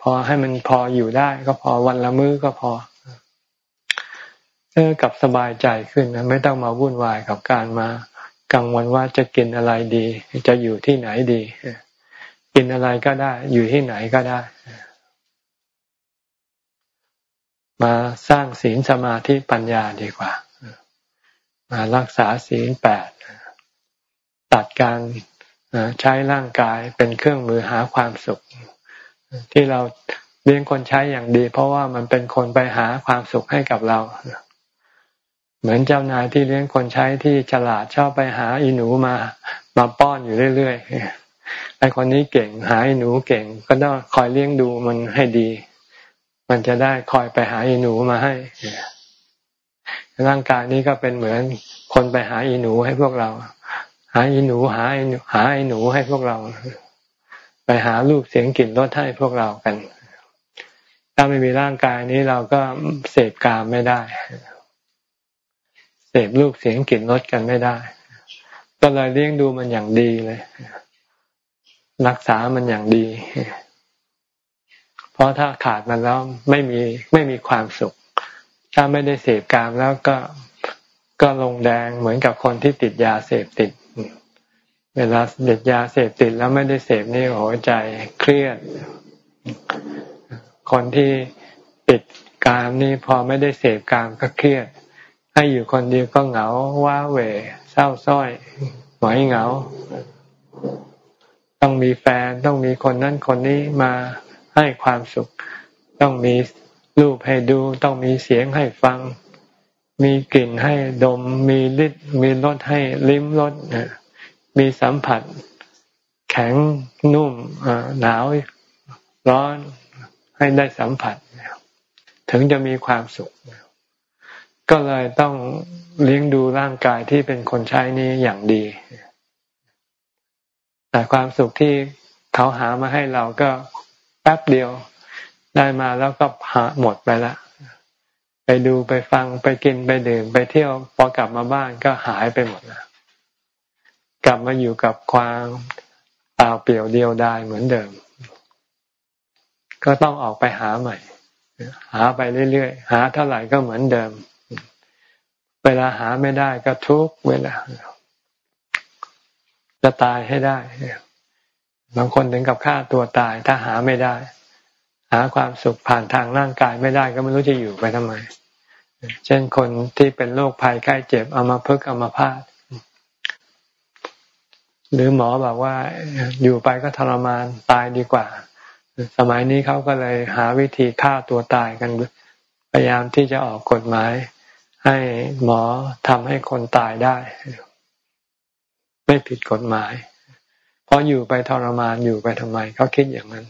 พอให้มันพออยู่ได้ ก็พอวันละมื้อก็พอเออกับสบายใจขึ้นนะไม่ต้องมาวุ่นวายกับการมากังวลว่าจะกินอะไรดี จะอยู่ที่ไหนดี กินอะไรก็ได้ อยู่ที่ไหนก็ได้ มาสร้างศีลสมาธิปัญญาดีกว่า มารักษาศีลแปด ตัดการใช้ร่างกายเป็นเครื่องมือหาความสุข ที่เราเลี้ยงคนใช้อย่างดี เพราะว่ามันเป็นคนไปหาความสุขให้กับเรา เหมือนเจ้านายที่เลี้ยงคนใช้ที่ฉลาดชอบไปหาอีหนูมามาป้อนอยู่เรื่อยๆไอคนนี้เก่งหาอีหนูเก่ง ก็ต้องคอยเลี้ยงดูมันให้ดี มันจะได้คอยไปหาอีหนูมาให้ร่างกายนี้ก็เป็นเหมือนคนไปหาอีหนูให้พวกเรา หาอีหนูหาไอหาไอหนูให้พวกเรา ไปหารูปเสียงกลิ่นรสให้พวกเรากัน ถ้าไม่มีร่างกายนี้เราก็เสพกามไม่ได้ เสพรูปเสียงกลิ่นรสกันไม่ได้ ก็เลยเลี้ยงดูมันอย่างดีเลย รักษามันอย่างดี เพราะถ้าขาดมันแล้วไม่มีไม่มีความสุข ถ้าไม่ได้เสพกามแล้วก็ก็ลงแดงเหมือนกับคนที่ติดยาเสพติด เวลาเด็ดยาเสพติดแล้วไม่ได้เสพนี่หัวใจเครียด คนที่ติดกามนี่พอไม่ได้เสพกามก็เครียด ให้อยู่คนเดียวก็เหงาว้าเหวเศร้าส้อยหงอยเหงา ต้องมีแฟนต้องมีคนนั้นคนนี้มาให้ความสุข ต้องมีรูปให้ดูต้องมีเสียงให้ฟัง มีกลิ่นให้ดม มีลิ้นมีรสให้ลิ้มรส มีสัมผัส แข็งนุ่มหนาวร้อนให้ได้สัมผัส ถึงจะมีความสุข ก็เลยต้องเลี้ยงดูร่างกายที่เป็นคนใช้นี้อย่างดี แต่ความสุขที่เขาหามาให้เราก็แป๊บเดียวได้มาแล้วก็หาหมดไปละไปดูไปฟังไปกินไปดื่มไปเที่ยวพอกลับมาบ้านก็หายไปหมดแล้ว กลับมาอยู่กับความเปล่าเปลี่ยวเดียวดายเหมือนเดิม ก็ต้องออกไปหาใหม่ หาไปเรื่อยๆ หาเท่าไหร่ก็เหมือนเดิม เวลาหาไม่ได้ก็ทุกเวลาจะตายให้ได้บางคนถึงกับฆ่าตัวตายถ้าหาไม่ได้ หาความสุขผ่านทางร่างกายไม่ได้ก็ไม่รู้จะอยู่ไปทำไม เช่นคนที่เป็นโรคภัยไข้เจ็บเอามาพึกเอามาพาด หรือหมอบอกว่าอยู่ไปก็ทรมานตายดีกว่า สมัยนี้เขาก็เลยหาวิธีฆ่าตัวตายกันพยายามที่จะออกกฎหมาย ให้หมอทำให้คนตายได้ ไม่ผิดกฎหมาย เพราะอยู่ไปทรมานอยู่ไปทำไมเขาคิดอย่างนั้น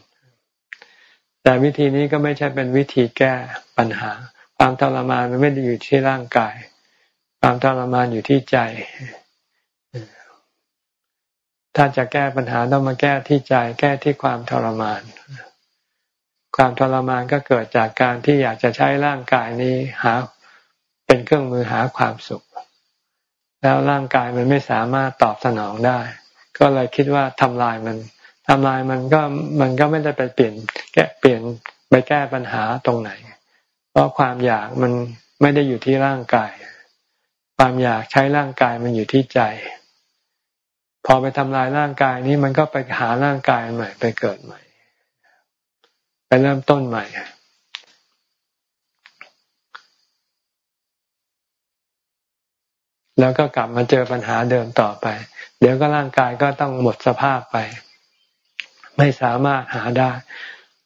แต่วิธีนี้ก็ไม่ใช่เป็นวิธีแก้ปัญหา ความทรมานมันไม่ได้อยู่ที่ร่างกาย ความทรมานอยู่ที่ใจ ถ้าจะแก้ปัญหาต้องมาแก้ที่ใจแก้ที่ความทรมาน ความทรมานก็เกิดจากการที่อยากจะใช้ร่างกายนี้หา เป็นเครื่องมือหาความสุข แล้วร่างกายมันไม่สามารถตอบสนองได้ ก็เลยคิดว่าทำลายมันทำลายมันก็มันก็ไม่ได้ไปเปลี่ยนแก้เปลี่ยนไปแก้ปัญหาตรงไหน เพราะความอยากมันไม่ได้อยู่ที่ร่างกาย ความอยากใช้ร่างกายมันอยู่ที่ใจ พอไปทำลายร่างกายนี้มันก็ไปหาร่างกายใหม่ ไปเกิดใหม่ ไปเริ่มต้นใหม่ แล้วก็กลับมาเจอปัญหาเดิมต่อไป เดี๋ยวก็ร่างกายก็ต้องหมดสภาพไป ไม่สามารถหาได้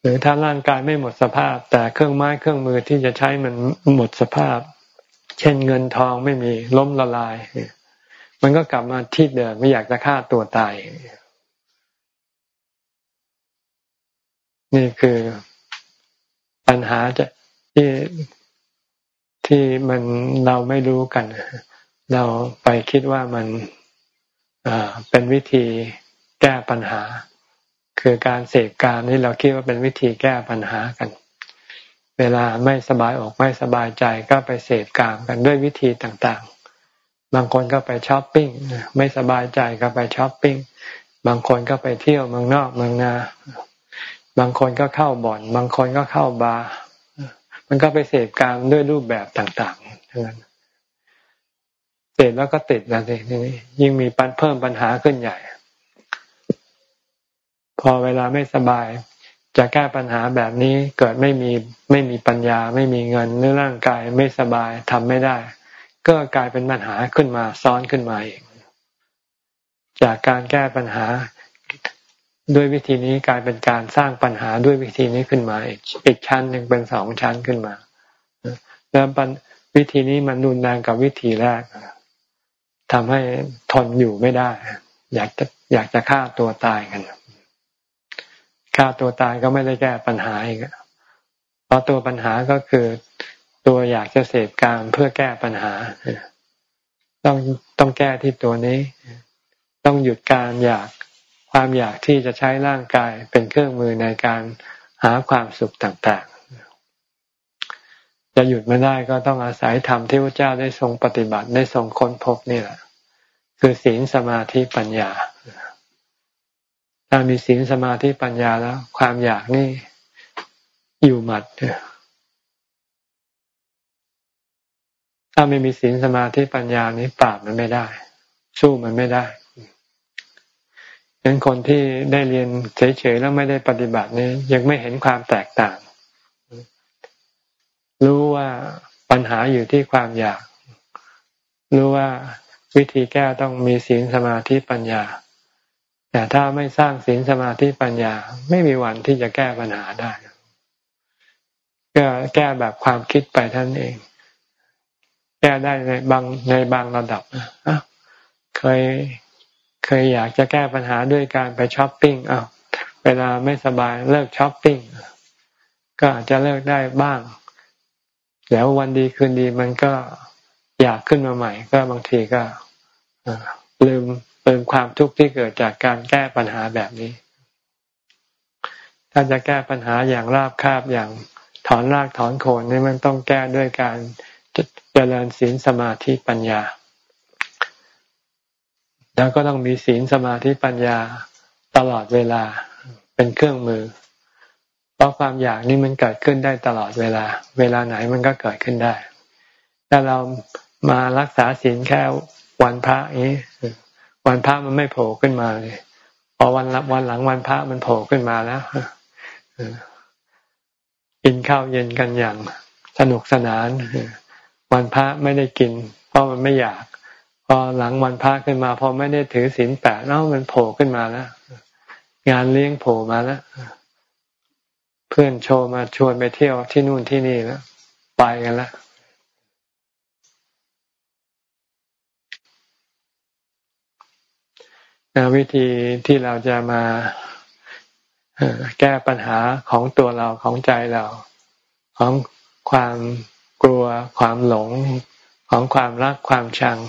หรือถ้าร่างกายไม่หมดสภาพ แต่เครื่องไม้เครื่องมือที่จะใช้มันหมดสภาพ เช่นเงินทองไม่มีล้มละลาย มันก็กลับมาที่เดิมไม่อยากจะฆ่าตัวตายนี่คือปัญหาจะที่ที่มันเราไม่รู้กัน เราไปคิดว่ามันเป็นวิธีแก้ปัญหา คือการเสกการนี่เราคิดว่าเป็นวิธีแก้ปัญหากัน เวลาไม่สบายอกไม่สบายใจก็ไปเสพกามกันด้วยวิธีต่าง บางคนก็ไปช้อปปิ้งไม่สบายใจก็ไปช้อปปิ้งบางคนก็ไปเที่ยวเมืองนอกเมืองนา บางคนก็เข้าบ่อน บางคนก็เข้าบาร์มันก็ไปเสพการด้วยรูปแบบต่างๆทั้งนั้นเสพแล้วก็ติดนะสิทีนี้ยิ่งมีปันเพิ่มปัญหาขึ้นใหญ่ พอเวลาไม่สบาย จะแก้ปัญหาแบบนี้เกิดไม่มีไม่มีปัญญา ไม่มีเงินหรือร่างกายไม่สบายทำไม่ได้ ก็กลายเป็นปัญหาขึ้นมาซ้อนขึ้นมาเองจากการแก้ปัญหาด้วยวิธีนี้กลายเป็นการสร้างปัญหาด้วยวิธีนี้ขึ้นมาอีกอีกชั้นหนึ่งเป็นสองชั้นขึ้นมาแล้ววิธีนี้มันนุนแรงกับวิธีแรกทำให้ทนอยู่ไม่ได้ อยากจะอยากจะฆ่าตัวตายกันฆ่าตัวตายก็ไม่ได้แก้ปัญหาอีกเพราะตัวปัญหาก็คือ ตัวอยากจะเสพกามเพื่อแก้ปัญหา ต้องต้องแก้ที่ตัวนี้ ต้องหยุดการอยากความอยากที่จะใช้ร่างกายเป็นเครื่องมือในการหาความสุขต่างๆ จะหยุดไม่ได้ก็ต้องอาศัยธรรมที่พระเจ้าได้ทรงปฏิบัติได้ทรงค้นพบนี่แหละ คือศีลสมาธิปัญญา ถ้ามีศีลสมาธิปัญญาแล้ว ความอยากนี่อยู่หมัด ถ้าไม่มีศีลสมาธิปัญญานี้ปราบมันไม่ได้ สู้มันไม่ได้ฉะนั้นคนที่ได้เรียนเฉยๆแล้วไม่ได้ปฏิบัตินี้ยังไม่เห็นความแตกต่าง รู้ว่าปัญหาอยู่ที่ความอยาก รู้ว่าวิธีแก้ต้องมีศีลสมาธิปัญญา แต่ถ้าไม่สร้างศีลสมาธิปัญญา ไม่มีวันที่จะแก้ปัญหาได้ ก็แก้แบบความคิดไปท่านเอง แก้ได้ในบางในบางระดับนะเคยเคยอยากจะแก้ปัญหาด้วยการไปช้อปปิ้งอ้าวเวลาไม่สบายเลิกช้อปปิ้งก็อาจจะเลิกได้บ้างแล้ววันดีคืนดีมันก็อยากขึ้นมาใหม่ ก็บางทีก็ลืมลืมความทุกข์ที่เกิดจากการแก้ปัญหาแบบนี้ ถ้าจะแก้ปัญหาอย่างราบคาบอย่างถอนรากถอนโคนนี่มันต้องแก้ด้วยการ เจริญศีลสมาธิปัญญา แล้วก็ต้องมีศีลสมาธิปัญญาตลอดเวลาเป็นเครื่องมือ เพราะความอยากนี่มันเกิดขึ้นได้ตลอดเวลา เวลาไหนมันก็เกิดขึ้นได้ถ้าเรามารักษาศีลแค่วันพระนี้ วันพระมันไม่โผล่ขึ้นมาเลยพอวันวันหลังวันพระมันโผล่ขึ้นมาแล้วกินข้าวเย็นกันอย่างสนุกสนาน วันพระไม่ได้กิน เพราะมันไม่อยากพอหลังวันพระขึ้นมาพอไม่ได้ถือศีลแปดแล้วมันโผล่ขึ้นมาแล้วงานเลี้ยงโผล่มาแล้วเพื่อนโชว์มาชวนไปเที่ยวที่นู่นที่นี่แล้วไปกันแล้ววิธีที่เราจะมาแก้ปัญหาของตัวเราของใจเรา ของความ กลัวความหลงของความรักความชัง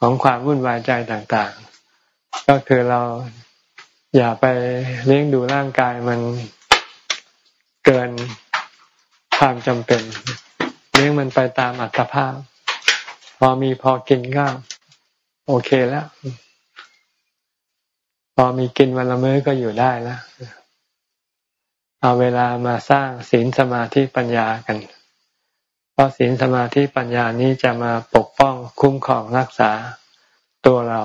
ของความวุ่นวายใจต่างๆ ก็คือเราอย่าไปเลี้ยงดูร่างกายมันเกินความจำเป็น เลี้ยงมันไปตามอัตภาพ พอมีพอกินก็โอเคแล้ว พอมีกินวันละมื้อก็อยู่ได้แล้วเอาเวลามาสร้างศีลสมาธิปัญญากัน เพราะศีลสมาธิปัญญานี้จะมาปกป้องคุ้มครองรักษาตัวเรา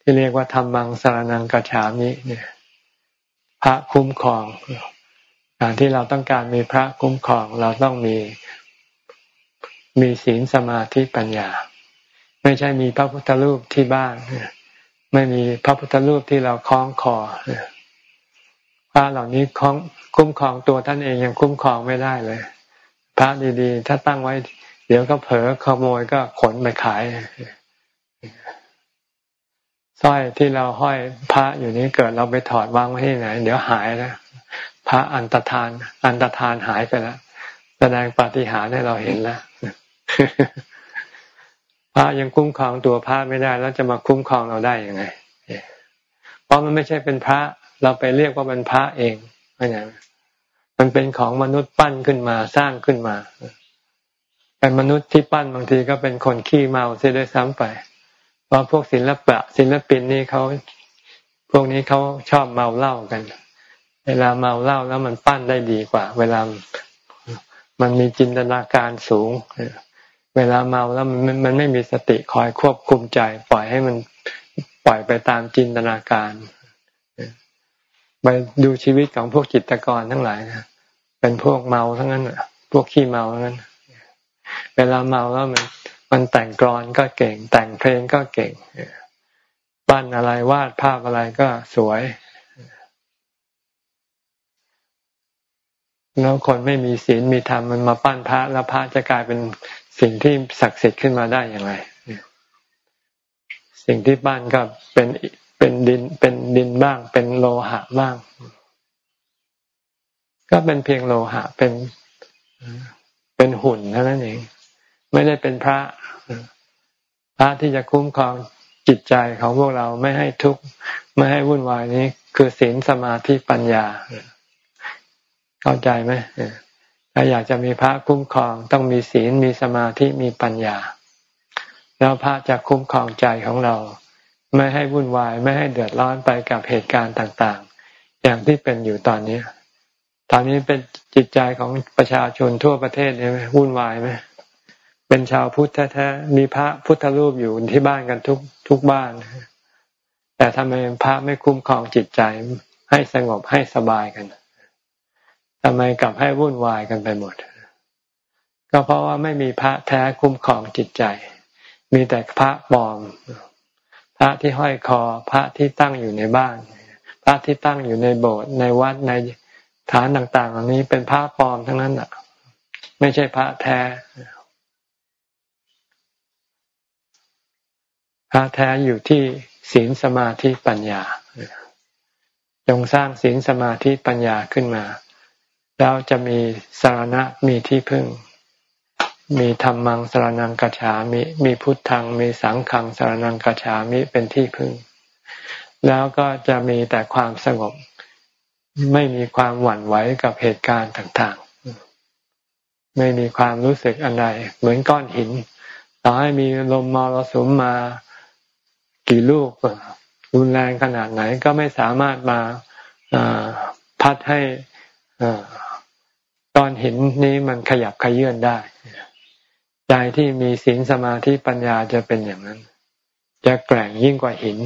ที่เรียกว่าธรรมังสารนังกัจฉามิเนี่ย พระคุ้มครองการที่เราต้องการมีพระคุ้มครองเราต้องมีมีศีลสมาธิปัญญา ไม่ใช่มีพระพุทธรูปที่บ้านไม่มีพระพุทธรูปที่เราคล้องคอพระเหล่านี้คล้องคุ้มครองตัวท่านเองยังคุ้มครองไม่ได้เลย พระดีๆ ถ้าตั้งไว้ เดี๋ยวก็เผลอขโมยก็ขนไปขายสร้อยที่เราห้อยพระอยู่นี้เกิดเราไปถอดวางไว้ที่ไหน เดี๋ยวหายนะพระอันตรธาน อันตรธานหายไปแล้วแสดงปาฏิหาริย์ให้เราเห็นแล้วพระยังคุ้มครองตัวพระไม่ได้ แล้วจะมาคุ้มครองเราได้ยังไงเพราะมันไม่ใช่เป็นพระ เราไปเรียกว่าเป็นพระเองไม่ใช่มั มันเป็นของมนุษย์ปั้นขึ้นมาสร้างขึ้นมาเป็นมนุษย์ที่ปั้นบางทีก็เป็นคนขี้เมาเสียด้วยซ้ำไป เพราะพวกศิลปะศิลปินนี่เขาพวกนี้เขาชอบเมาเหล้ากัน เวลาเมาเหล้าแล้วมันปั้นได้ดีกว่า เวลามันมีจินตนาการสูง เวลาเมาแล้วมันมันไม่มีสติคอยควบคุมใจ ปล่อยให้มันปล่อยไปตามจินตนาการ ไปดูชีวิตของพวกจิตกรทั้งหลายนะเป็นพวกเมาทั้งนั้นพวกขี้เมาทั้งนั้นเวลาเมาแล้วมัน มันแต่งกรอนก็เก่ง แต่งเพลงก็เก่งปั้นอะไรวาดภาพอะไรก็สวยแล้วคนไม่มีศีลมีธรรมมันมาปั้นพระแล้วพระจะกลายเป็นสิ่งที่ศักดิ์สิทธิ์ขึ้นมาได้อย่างไร สิ่งที่ปั้นก็เป็น เป็นดินเป็นดินบ้าง เป็นโลหะบ้าง ก็เป็นเพียงโลหะเป็นเป็นหุ่นเท่านั้นเอง ไม่ได้เป็นพระ พระที่จะคุ้มครองจิตใจของพวกเราไม่ให้ทุกข์ไม่ให้วุ่นวายนี้ คือศีลสมาธิปัญญา เข้าใจไหมถ้าอยากจะมีพระคุ้มครอง ต้องมีศีลมีสมาธิมีปัญญา แล้วพระจะคุ้มครองใจของเรา ไม่ให้วุ่นวายไม่ให้เดือดร้อนไปกับเหตุการณ์ต่างๆ อย่างที่เป็นอยู่ตอนนี้ ตอนนี้เป็นจิตใจของประชาชนทั่วประเทศเนี่ยวุ่นวายไหมเป็นชาวพุทธแท้ๆมีพระพุทธรูปอยู่ที่บ้านกันทุกทุกบ้าน แต่ทำไมพระไม่คุ้มครองจิตใจให้สงบให้สบายกันทำไมกลับให้วุ่นวายกันไปหมด ก็เพราะว่าไม่มีพระแท้คุ้มครองจิตใจ มีแต่พระปลอม พระที่ห้อยคอ พระที่ตั้งอยู่ในบ้าน พระที่ตั้งอยู่ในโบสถ์ในวัดในฐานต่างๆเหล่านี้เป็นพระปลอมทั้งนั้นอะ ไม่ใช่พระแท้พระแท้อยู่ที่ศีลสมาธิปัญญาจงสร้างศีลสมาธิปัญญาขึ้นมา แล้วจะมีสารณะมีที่พึ่ง มีธรรมังสารนังกัจฉามิมีพุทธังมีสังขังสารนังกัจฉามิเป็นที่พึ่ง แล้วก็จะมีแต่ความสงบ ไม่มีความหวั่นไหวกับเหตุการณ์ต่างๆ ไม่มีความรู้สึกอันใดเหมือนก้อนหิน ต่อให้มีลมมรสุมมากี่ลูกรุนแรงขนาดไหนก็ไม่สามารถมาพัดให้ก้อนหินนี้มันขยับขยื่นได้ ใจที่มีศีลสมาธิปัญญาจะเป็นอย่างนั้น จะแกร่งยิ่งกว่าหิน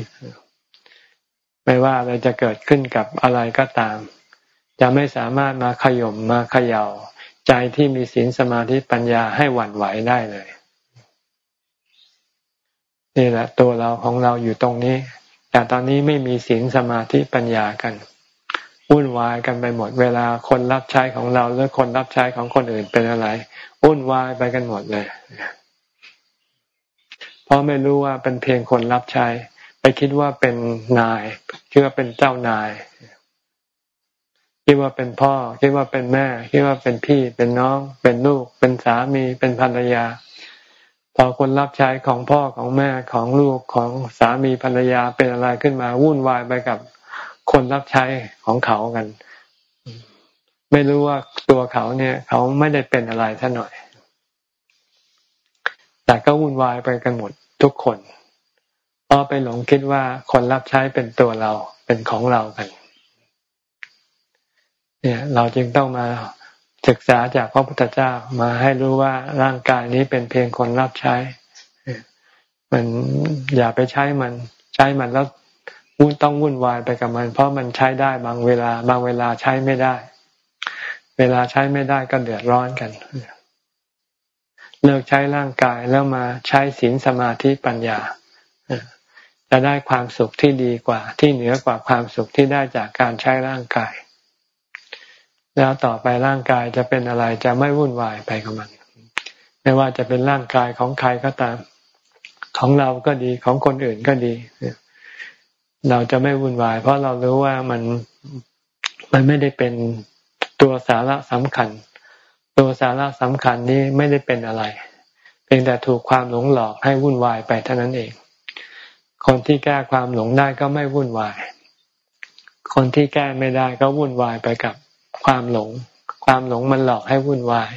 ไม่ว่าอะไรจะเกิดขึ้นกับอะไรก็ตาม จะไม่สามารถมาขย่มมาเขย่า ใจที่มีศีลสมาธิปัญญาให้หวั่นไหวได้เลย นี่แหละ ตัวเราของเราอยู่ตรงนี้ แต่ตอนนี้ไม่มีศีลสมาธิปัญญากันวุ่นวายกันไปหมดเวลาคนรับใช้ของเราหรือคนรับใช้ของคนอื่นเป็นอะไร วุ่นวายไปกันหมดเลยเพราะไม่รู้ว่าเป็นเพียงคนรับใช้ ไปคิดว่าเป็นนายคิดว่าเป็นเจ้านาย คิดว่าเป็นพ่อ คิดว่าเป็นแม่ คิดว่าเป็นพี่เป็นน้อง เป็นลูก เป็นสามีเป็นภรรยา พอคนรับใช้ของพ่อของแม่ของลูกของสามีภรรยาเป็นอะไรขึ้นมาวุ่นวายไปกับคนรับใช้ของเขากัน ไม่รู้ว่าตัวเขาเนี่ย เขาไม่ได้เป็นอะไรท่าหน่อย แต่ก็วุ่นวายไปกันหมดทุกคนเพราะไปหลงคิดว่าคนรับใช้เป็นตัวเราเป็นของเรากัน เนี่ย เราจึงต้องมาศึกษาจากพระพุทธเจ้ามาให้รู้ว่าร่างกายนี้เป็นเพียงคนรับใช้ มันอย่าไปใช้มันใช้มันแล้ววุ่นต้องวุ่นวายไปกับมัน เพราะมันใช้ได้บางเวลา บางเวลาใช้ไม่ได้ เวลาใช้ไม่ได้ก็เดือดร้อนกันเลิกใช้ร่างกายแล้วมาใช้ศีลสมาธิปัญญาจะได้ความสุขที่ดีกว่า ที่เหนือกว่าความสุขที่ได้จากการใช้ร่างกาย แล้วต่อไปร่างกายจะเป็นอะไรจะไม่วุ่นวายไปกับมัน ไม่ว่าจะเป็นร่างกายของใครก็ตาม ของเราก็ดีของคนอื่นก็ดี เราจะไม่วุ่นวาย เพราะเรารู้ว่ามันมันไม่ได้เป็น ตัวสาระสำคัญ ตัวสาระสำคัญนี้ไม่ได้เป็นอะไร เพียงแต่ถูกความหลงหลอกให้วุ่นวายไปเท่านั้นเอง คนที่แก้ความหลงได้ก็ไม่วุ่นวาย คนที่แก้ไม่ได้ก็วุ่นวายไปกับความหลง ความหลงมันหลอกให้วุ่นวาย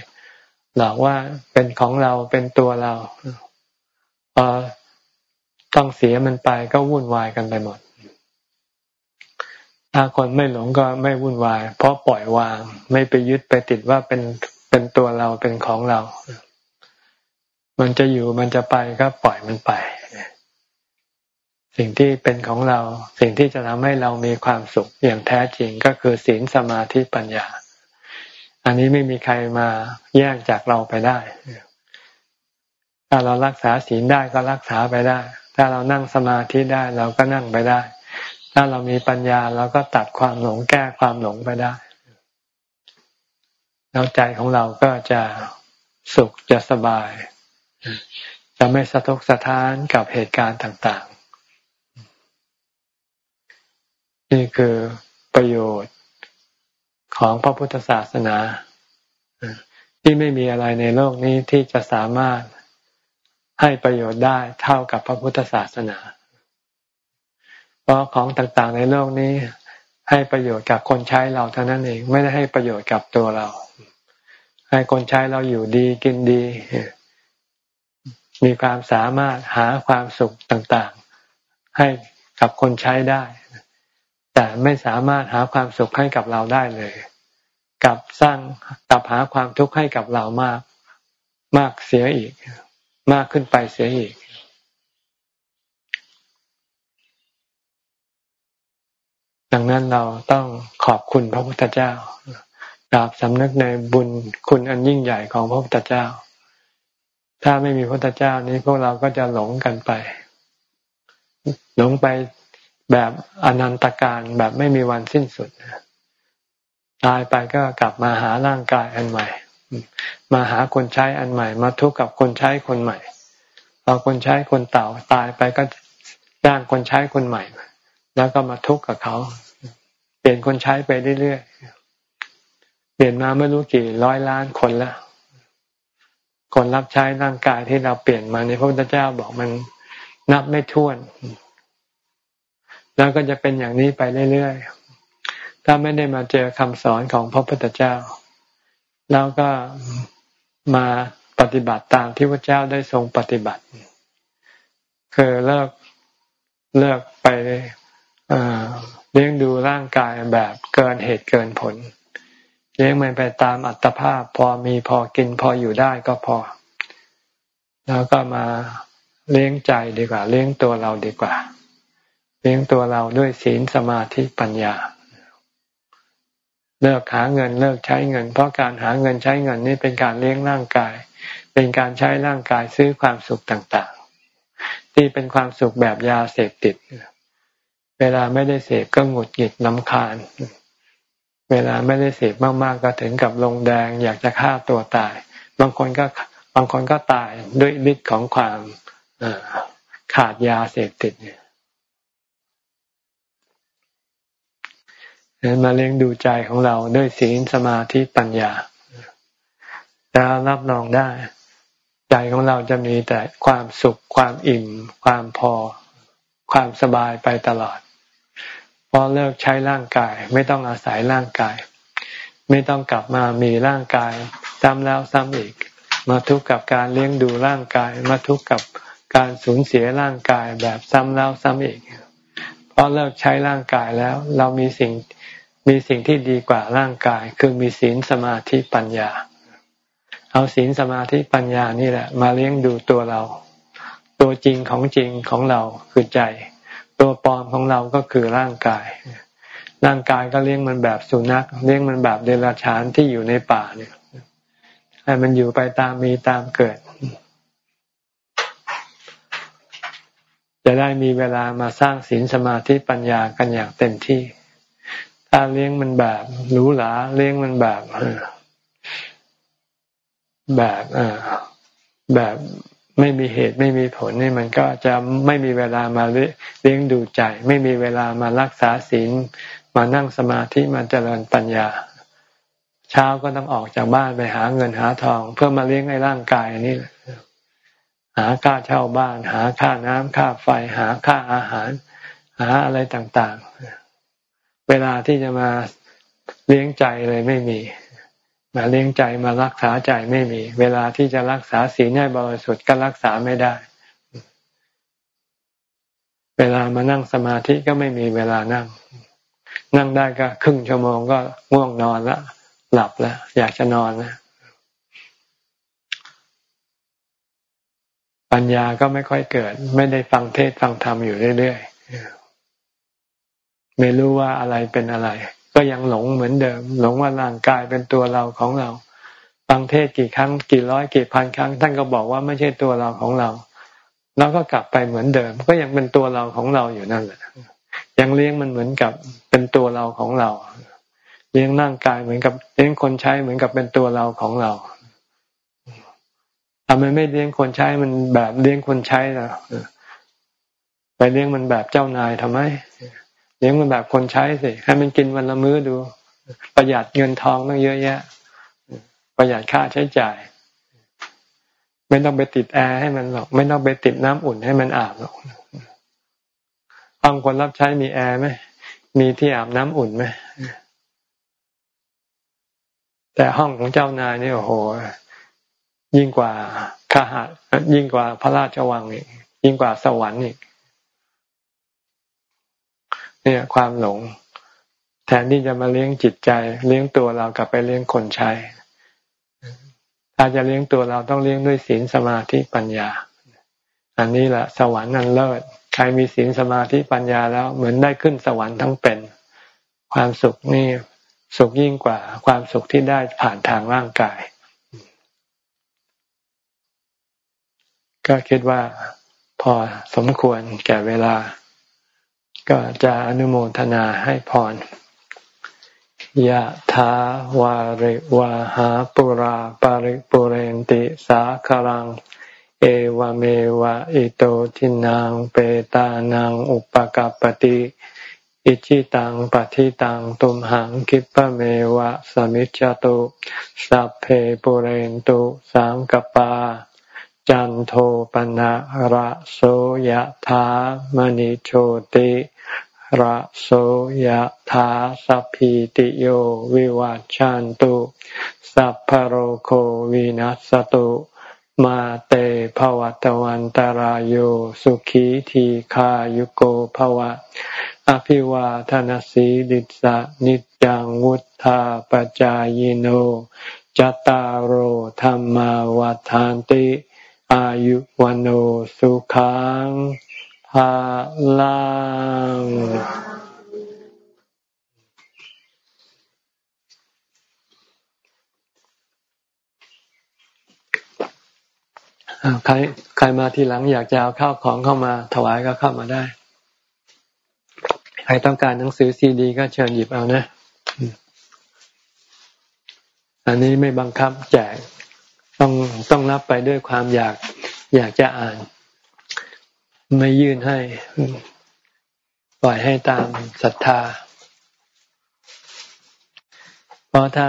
หลอกว่าเป็นของเราเป็นตัวเราพอต้องเสียมันไปก็วุ่นวายกันไปหมด ถ้าคนไม่หลงก็ไม่วุ่นวาย เพราะปล่อยวาง ไม่ไปยึดไปติดว่าเป็นเป็นตัวเราเป็นของเรา มันจะอยู่มันจะไปก็ปล่อยมันไป สิ่งที่เป็นของเรา สิ่งที่จะทำให้เรามีความสุขอย่างแท้จริงก็คือศีลสมาธิปัญญา อันนี้ไม่มีใครมาแย่งจากเราไปได้ ถ้าเรารักษาศีลได้ก็รักษาไปได้ ถ้าเรานั่งสมาธิได้เราก็นั่งไปได้ ถ้าเรามีปัญญาเราก็ตัดความหลงแก้ความหลงไปได้ แล้วใจของเราก็จะสุขจะสบาย จะไม่สะทกสะท้านกับเหตุการณ์ต่างๆ นี่คือประโยชน์ของพระพุทธศาสนา ที่ไม่มีอะไรในโลกนี้ที่จะสามารถให้ประโยชน์ได้เท่ากับพระพุทธศาสนา เพราะของต่างๆในโลกนี้ให้ประโยชน์กับคนใช้เราเท่านั้นเองไม่ได้ให้ประโยชน์กับตัวเรา ให้คนใช้เราอยู่ดีกินดี มีความสามารถหาความสุขต่างๆ ให้กับคนใช้ได้ แต่ไม่สามารถหาความสุขให้กับเราได้เลยกับสร้างกับหาความทุกข์ให้กับเรามาก มากเสียอีก มากขึ้นไปเสียอีก ดังนั้นเราต้องขอบคุณพระพุทธเจ้ากราบสำนึกในบุญคุณอันยิ่งใหญ่ของพระพุทธเจ้า ถ้าไม่มีพระพุทธเจ้านี้พวกเราก็จะหลงกันไป หลงไปแบบอนันตการแบบไม่มีวันสิ้นสุดตายไปก็กลับมาหาร่างกายอันใหม่ มาหาคนใช้อันใหม่ มาทุกข์กับคนใช้คนใหม่พอคนใช้คนเต่าตายไปก็จ้างคนใช้คนใหม่ แล้วก็มาทุกข์กับเขา เปลี่ยนคนใช้ไปเรื่อยๆ เปลี่ยนมาไม่รู้กี่ร้อยล้านคนแล้วคนรับใช้ร่างกายที่เราเปลี่ยนมาในพระพุทธเจ้าบอกมันนับไม่ถ้วน แล้วก็จะเป็นอย่างนี้ไปเรื่อยๆ ถ้าไม่ได้มาเจอคำสอนของพระพุทธเจ้า แล้วก็มาปฏิบัติตามที่พระเจ้าได้ทรงปฏิบัติคือเลิกเลิกไป เลี้ยงดูร่างกายแบบเกินเหตุเกินผล เลี้ยงมันไปตามอัตภาพ พอมีพอกินพออยู่ได้ก็พอ แล้วก็มาเลี้ยงใจดีกว่า เลี้ยงตัวเราดีกว่า เลี้ยงตัวเราด้วยศีลสมาธิปัญญา เลิกหาเงินเลิกใช้เงิน เพราะการหาเงินใช้เงินนี่เป็นการเลี้ยงร่างกาย เป็นการใช้ร่างกายซื้อความสุขต่างๆ ที่เป็นความสุขแบบยาเสพติดเวลาไม่ได้เสพก็หงุดหงิดลำคาญ เวลาไม่ได้เสพมากๆก็ถึงกับลงแดง อยากจะฆ่าตัวตาย บางคนก็บางคนก็ตายด้วยฤทธิ์ของความขาดยาเสพติดเนี่ยมาเลี้ยงดูใจของเราด้วยศีลสมาธิปัญญาแล้วรับรองได้ ใจของเราจะมีแต่ความสุขความอิ่ม ความพอความสบายไปตลอด เพราะเลิกใช้ร่างกาย ไม่ต้องอาศัยร่างกาย ไม่ต้องกลับมามีร่างกายซ้ำแล้วซ้ำอีก มาทุกข์กับการเลี้ยงดูร่างกาย มาทุกข์กับการสูญเสียร่างกายแบบซ้ำแล้วซ้ำอีก เพราะเลิกใช้ร่างกายแล้ว เรามีสิ่งมีสิ่งที่ดีกว่าร่างกาย คือมีศีลสมาธิปัญญา เอาศีลสมาธิปัญญานี่แหละ มาเลี้ยงดูตัวเรา ตัวจริงของจริงของเราคือใจ ตัวปลอมของเราก็คือร่างกาย ร่างกายก็เลี้ยงมันแบบสุนัข เลี้ยงมันแบบเดรัจฉานที่อยู่ในป่าเนี่ย ให้มันอยู่ไปตามมีตามเกิด จะได้มีเวลามาสร้างศีลสมาธิปัญญากันอย่างเต็มที่ ถ้าเลี้ยงมันแบบหรูหราเลี้ยงมันแบบแบบแบบ ไม่มีเหตุไม่มีผลนี่มันก็จะไม่มีเวลามาเลี้ยงดูใจ ไม่มีเวลามารักษาศีลมานั่งสมาธิมาเจริญปัญญา เช้าก็ต้องออกจากบ้านไปหาเงินหาทอง เพื่อมาเลี้ยงให้ร่างกายนี่แหละหาค่าเช่าบ้าน หาค่าน้ำค่าไฟ หาค่าอาหาร หาอะไรต่างๆ เวลาที่จะมาเลี้ยงใจเลยไม่มี มาเลี้ยงใจมารักษาใจไม่มี เวลาที่จะรักษาศีลให้บริสุทธิ์ก็รักษาไม่ได้ เวลามานั่งสมาธิก็ไม่มีเวลานั่ง นั่งได้ก็ครึ่งชั่วโมงก็ง่วงนอนละ หลับแล้วอยากจะนอนนะปัญญาก็ไม่ค่อยเกิด ไม่ได้ฟังเทศฟังธรรมอยู่เรื่อยๆไม่รู้ว่าอะไรเป็นอะไร ก็ยังหลงเหมือนเดิม หลงว่าร่างกายเป็นตัวเราของเราฟังเทศกี่ครั้งกี่ร้อยกี่พันครั้ง ท่านก็บอกว่าไม่ใช่ตัวเราของเราเราก็กลับไปเหมือนเดิม ก็ยังเป็นตัวเราของเราอยู่นั่นแหละ ยังเลี้ยงมันเหมือนกับเป็นตัวเราของเรา เลี้ยงร่างกายเหมือนกับเลี้ยงคนใช้เหมือนกับเป็นตัวเราของเราทำไมไม่เลี้ยงคนใช้มันแบบเลี้ยงคนใช้ล่ะไปเลี้ยงมันแบบเจ้านายทำไม ลี้ยงมันแบบคนใช้สิให้มันกินวันละมื้อดู ประหยัดเงินทองตั้งเยอะแยะ ประหยัดค่าใช้จ่าย ไม่ต้องไปติดแอร์ให้มันหรอก ไม่ต้องไปติดน้ำอุ่นให้มันอาบหรอกห้องคนรับใช้มีแอร์ไหมมีที่อาบน้ำอุ่นไหมแต่ห้องของเจ้านายนี่โอ้โห ยิ่งกว่าข้าหัยิ่งกว่าพระราชวังอีกยิ่งกว่าสวรรค์อีก เนี่ยความหลง แทนที่จะมาเลี้ยงจิตใจ เลี้ยงตัวเรากลับไปเลี้ยงคนใช้ ถ้าจะเลี้ยงตัวเราต้องเลี้ยงด้วยศีลสมาธิปัญญา อันนี้แหละสวรรค์นันเลิศใครมีศีลสมาธิปัญญาแล้วเหมือนได้ขึ้นสวรรค์ทั้งเป็น ความสุขนี่สุขยิ่งกว่า ความสุขที่ได้ผ่านทางร่างกาย ก็คิดว่าพอสมควรแก่เวลา ก็จะอนุโมทนาให้พรยะถาวาริวาหาปุราปาริปุเรนติสาคารัง เอวเมวะอิโตทินังเปตานังอุปกปติอิจิตังปฏิตังตุมหังคิปะเมวะสมิจจตุสัพเพปุเรนตุสังกปา จันโทปนะระโสยธามณิโชติระโสยธาสัพพิติโยวิวัจจันตุสัพพโรโควินัสตุมาเตภวัตวันตารโยสุขีทีขายุโกภวะ อภิวาทานสีลิสะนิจังวุธาปจายโนจตารโหธรรมวาทานติ อายุวันโอสุขังภาลังใครใครมาทีหลังอยากจะเอาข้าวของเข้ามาถวายก็เข้ามาได้ ใครต้องการหนังสือซีดี ก็เชิญหยิบเอานะ อันนี้ไม่บังคับแจก ต้องต้องรับไปด้วยความอยากอยากจะอ่าน ไม่ยื่นให้ ปล่อยให้ตามศรัทธา เพราะถ้า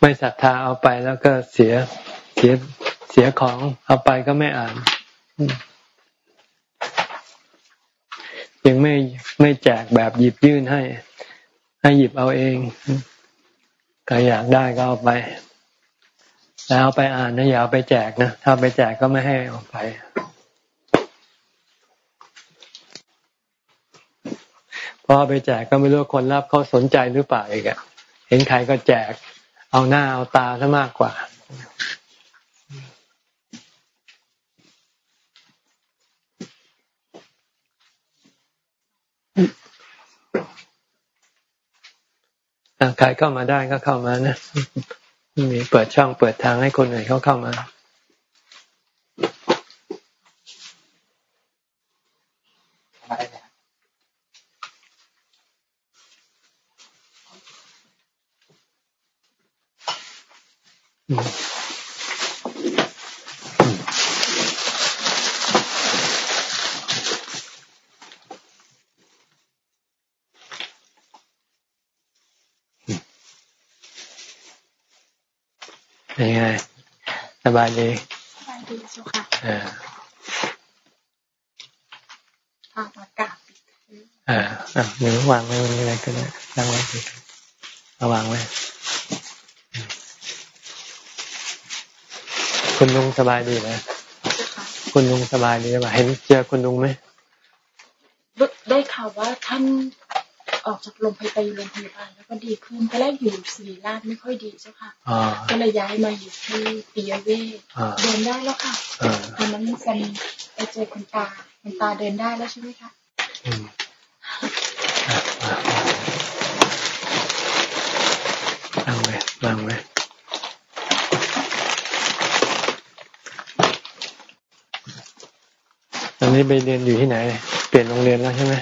ไม่ศรัทธาเอาไปแล้วก็เสียเสียเสียของเอาไปก็ไม่อ่านยังไม่ไม่แจกแบบหยิบยื่นให้ ให้หยิบเอาเองใครอยากได้ก็เอาไป แล้วเอาไปอ่านนะอย่าเอาไปแจกนะถ้าไปแจกก็ไม่ให้เอาไป พอไปแจกก็ไม่รู้คนรับเขาสนใจหรือเปล่าอีกอะเห็นใครก็แจก เอาหน้าเอาตาซะมากกว่าใครเข้ามาได้ก็เข้ามานะ มีเปิดช่องเปิดทางให้คนอื่นเขาเข้ามา เป็นไงสบายดีสบายดีสุค่ะอ่าอากอากาศอ่าอ่าหนูวางไว้ตรงนี้อะไรก็ได้ตั้งไว้ระวางไว้คุณลุงสบายดีไหมคุณลุงสบายดีไหมเห็นเจอคุณลุงไหมได้ข่าวว่าท่าน ออกจากโรงพยาบาลโรงพยาบาลแล้วก็ดีขึ้นตอนแรกอยู่ศิริราชไม่ค่อยดีเจ้าค่ะก็เลยย้ายมาอยู่ที่ปิยเวทเดินได้แล้วค่ะตอนนั้นซันไปเจอคุณตาคุณตาเดินได้แล้วใช่ไหมคะวางไว้วางไว้ตอนนี้ไปเรียนอยู่ที่ไหน เปลี่ยนโรงเรียนแล้วใช่ไหม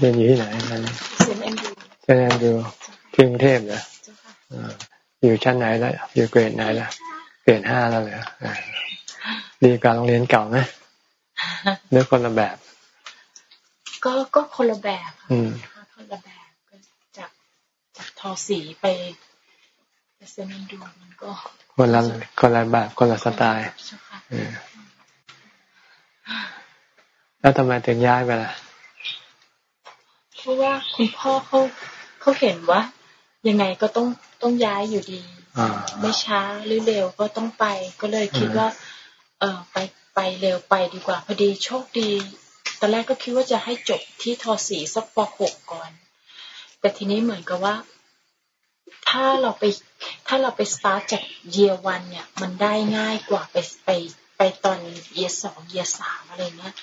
เรียนอยู่ที่ไหนนั่นเซนแอนดูเซนแอนดูที่กรุงเทพเหรออยู่ชั้นไหนแล้วอยู่เกรดไหนแล้วเกรดห้าแล้วเลยดีกว่าโรงเรียนเก่าไหมเนื้อคนละแบบ ก็ก็คนละแบบค่ะคนละแบบจากจากทอสีไปเซนแอนดูมันก็คนละคนละแบบคนละสไตล์แล้วทำไมถึงย้ายไปล่ะ เพราะว่าคุณพ่อเขาเขาเห็นว่ายังไงก็ต้องต้องย้ายอยู่ดีไม่ช้าหรือเร็วก็ต้องไป ก็เลยคิดว่า เออไปไปเร็วไปดีกว่า พอดีโชคดีตอนแรกก็คิดว่าจะให้จบที่ทอสีสักปหกก่อน แต่ทีนี้เหมือนกับว่า ถ้าเราไปถ้าเราไปสตาร์ทจากเยียวันเนี่ย มันได้ง่ายกว่าไปไป ไปตอนเยียสองเยียสามอะไรเงี้ย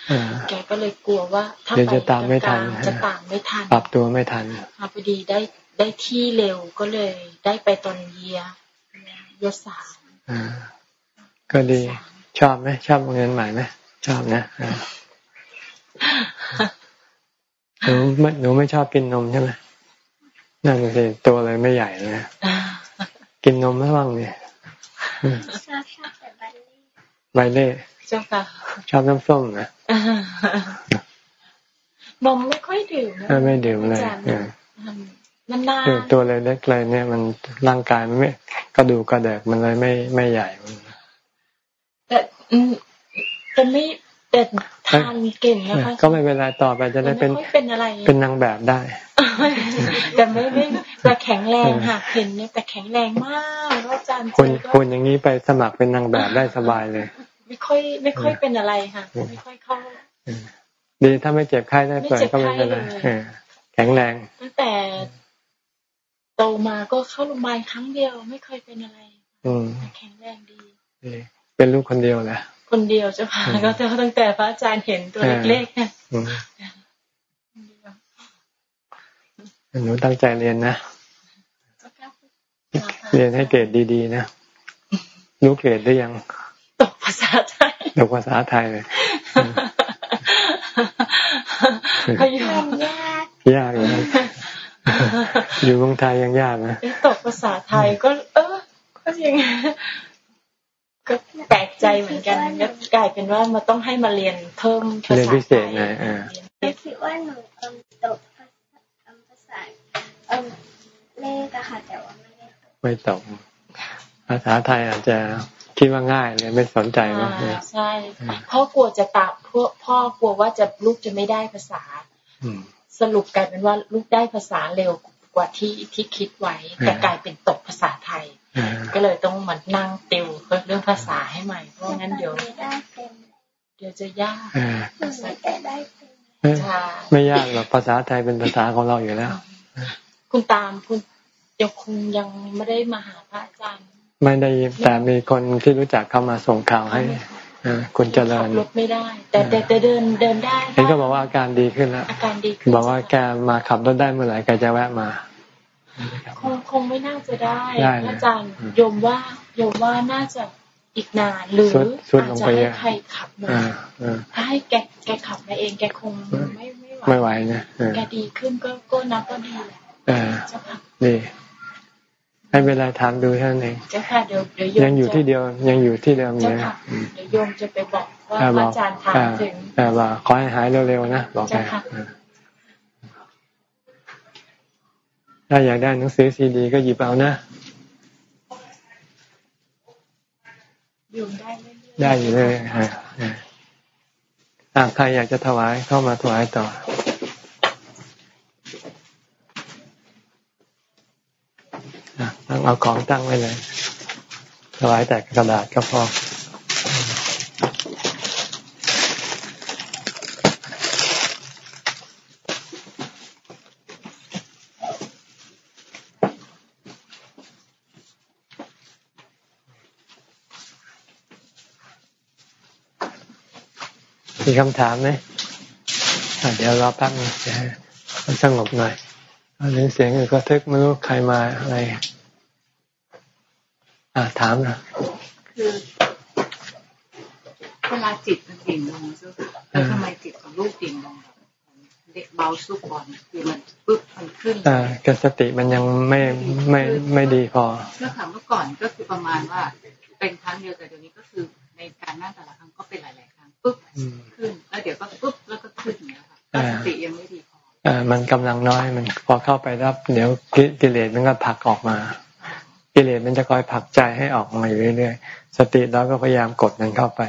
แกก็เลยกลัวว่า ถ้าไปจะตามไม่ทันจะตามไม่ทันปรับตัวไม่ทันพอดีได้ได้ที่เร็วก็เลยได้ไปตอนเยียเยียสามก็ดีชอบไหมชอบโรงเรียนใหม่ไหมชอบนะหนูไม่หนูไม่ชอบกินนมใช่ไหมนั่นสิตัวเลยไม่ใหญ่เลยกินนมไม่บ้างเนี่ยชอบชอบ ใบเล่เจ้าค่ะชอบน้ำส้มนะนมไม่ค่อยดื่มนะไม่ดื่มเลยนานๆตัวเลยเล็กเลยเนี่ยมันร่างกายมันไม่กระดูกกระเดกมันเลยไม่ไม่ใหญ่แต่แต่ไม่ แต่ทานเก่งนะคะก็ไม่เป็นไรต่อไปจะได้เป็นเป็นอะไร เป็นนางแบบได้ แต่ไม่ไม่แต่แข็งแรงค่ะเห็นเนี่ยแต่แข็งแรงมากแล้วอาจารย์คุณคุณอย่างนี้ไปสมัครเป็นนางแบบได้สบายเลย ไม่ค่อยไม่ค่อยเป็นอะไรค่ะไม่ค่อยเข้าดีถ้าไม่เจ็บไข้ได้ป่วยก็ไม่เป็นไรแข็งแรงตั้งแต่โตมาก็เข้าโรงพยาบาลครั้งเดียวไม่เคยเป็นอะไรอืมแข็งแรงดีเป็นลูกคนเดียวแหละ คนเดียวเจ้าค่ะก็ตั้งแต่พระอาจารย์เห็นตัวเล็กๆเนี่ยหนูตั้งใจเรียนนะ เรียนให้เกรดดีๆนะ รู้เกรดได้ยัง ตกภาษาไทย ตกภาษาไทยเลยพยายามยากยากเลยอยู่เมืองไทยยังยากนะตกภาษาไทยก็ เออก็ยัง ก็แปลกใจเหมือนกันก็กลายเป็นว่ามาต้องให้มาเรียนเพิ่มภาษาไทยคิดว่าหนูตกภาษาเลขอะค่ะแต่ว่าไม่ได้ไม่ตกภาษาไทยอาจจะคิดว่าง่ายเลยไม่สนใจว่าใช่พ่อกลัวจะตาพวกพ่อกลัวว่าจะลูกจะไม่ได้ภาษาสรุปกลายเป็นว่าลูกได้ภาษาเร็วกว่าที่ที่คิดไว้แต่กลายเป็นตกภาษาไทย ก็เลยต้องมานั่งติวเรื่องภาษาให้ใหม่เพราะงั้นเดี๋ยวเดี๋ยวจะยากไม่ยากหรอกภาษาไทยเป็นภาษาของเราอยู่แล้ว คุณตามคุณยังคงยังไม่ได้มาหาพระอาจารย์ไม่ได้แต่มีคนที่รู้จักเข้ามาส่งข่าวให้คุณเจริญรถไม่ได้ แต่แต่เดินเดินได้เห็นก็บอกว่าอาการดีขึ้นแล้วอาการดีขึ้นบอกว่าแกมาขับรถได้เมื่อไหร่แกจะแวะมา คงคงไม่น่าจะได้อาจารย์โยมว่าโยมว่าน่าจะอีกนานหรืออาจจะให้ใครขับมาถ้าให้แกแกขับมาเองแกคงไม่ไม่ไหวไม่ไหวนะแกดีขึ้นก็ก็นับว่าดีแหละดีให้เวลาถามดูท่านเองเจ้าค่ะเดี๋ยวเดี๋ยวยังอยู่ที่เดียวยังอยู่ที่เดิมอยู่เดี๋ยวโยมจะไปบอกว่าอาจารย์ถามถึงแต่ว่าขอให้หายเร็วๆนะบอกไป ถ้าอยากได้หนังสือซีดี ก็หยิบเอานะได้อยู่เลยอ่าใครอยากจะถวายเข้ามาถวายต่อตั้งเอาของตั้งไว้เลยถวายแต่กระดาษก็พอ มีคำถามไหมเดี๋ยวรอแป๊บนึงจะให้สงบหน่อยอันนี้เสียงอื่นก็ทึกไม่รู้ใครมาอะไรอ่าถามนะคือเวลาจิตมันดิ่งลงใช่ไหมแล้วทำไมจิตของลูกดิ่งลงเด็กเบาสุกก่อนคือมันปึ๊บมันขึ้นอ่ากสติมันยังไม่ไม่ไม่ดีพอเมื่อคำเมื่อก่อนก็คือประมาณว่าเป็นครั้งเดียวแต่เดี๋ยวนี้ก็คือในการนั่งแต่ละครั้งก็เป็นหลายๆครั้ง ปึ๊บขึ้น แล้วเดี๋ยวก็ปึ๊บแล้วก็ขึ้นอย่างเงี้ยค่ะสติยังไม่ดีพออ่ามันกำลังน้อยมันพอเข้าไปรับ เดี๋ยวกิเลสมันก็ผลักออกมา กิเลสมันจะคอยผลักใจให้ออกมาอยู่เรื่อยๆสติเราก็พยายามกดมันเข้าไป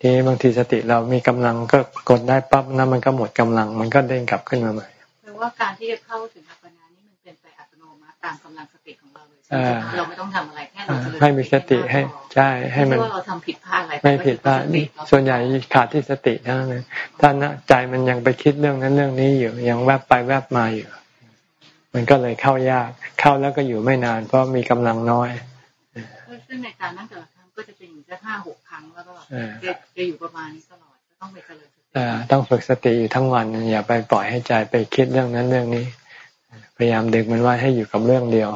ทีบางทีสติเรามีกำลังก็กดได้ปั๊บนั้นมันก็หมดกำลัง มันก็เด้งกลับขึ้นมาใหม่แปลว่าการที่จะเข้าถึงอัปปนานี้มันเป็นไปอัตโนมัติตามกำลังสติของ เราเลยเราไม่ต้องทำอะไรแค่เราจะให้มีสติให้ใช่ให้มันว่าเราทำผิดพลาดอะไรไม่ผิดพลาดส่วนใหญ่ขาดที่สติเท่านั้นถ้าใจมันยังไปคิดเรื่องนั้นเรื่องนี้อยู่ยังแวบไปแวบมาอยู่ มันก็เลยเข้ายากเข้าแล้วก็อยู่ไม่นาน เพราะมีกำลังน้อยซึ่งในการนั่งแต่ละครั้งก็จะเป็นอยู่แค่ห้าหกครั้งแล้วก็จะอยู่ประมาณนี้ตลอดต้องไปเจริญสติต้องฝึกสติอยู่ทั้งวันอย่าไปปล่อยให้ใจไปคิดเรื่องนั้นเรื่องนี้ พยายามดึงมันไว้ให้อยู่กับเรื่องเดียว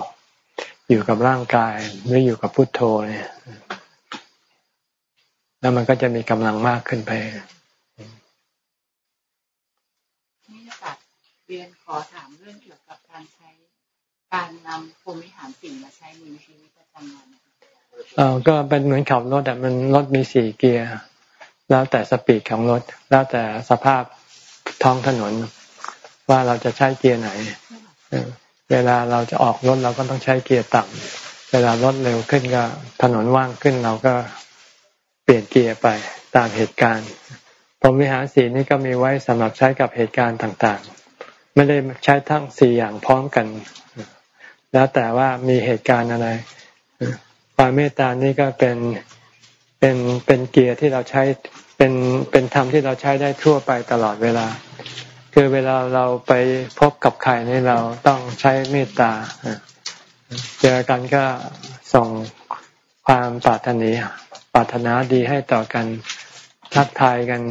อยู่กับร่างกายหรืออยู่กับพุทโธเนี่ย แล้วมันก็จะมีกำลังมากขึ้นไปนี่ค่ะเรียนขอถามเรื่องเกี่ยวกับการใช้ การนำพรมวิหารสิ่งมาใช้ในชีวิตประจำวันเออก็เป็นเหมือนขับรถแต่มันรถมีสี่เกียร์ แล้วแต่สปีดของรถ แล้วแต่สภาพท้องถนน ว่าเราจะใช้เกียร์ไหน เวลาเราจะออกรถเราก็ต้องใช้เกียร์ต่ำเวลารถเร็วขึ้นก็ถนนว่างขึ้นเราก็เปลี่ยนเกียร์ไปตามเหตุการณ์พรหมวิหารสีนี้ก็มีไว้สำหรับใช้กับเหตุการณ์ต่างๆ ไม่ได้ใช้ทั้งสี่อย่างพร้อมกัน แล้วแต่ว่ามีเหตุการณ์อะไรความเมตตานี่ก็เป็นเป็นเป็นเกียร์ที่เราใช้เป็นเป็นธรรมที่เราใช้ได้ทั่วไปตลอดเวลา คือเวลาเราไปพบกับใครนี่เราต้องใช้เมตตาเจอกันก็ส่งความปรารถนาปรารถนาดีให้ต่อกันทักทายกัน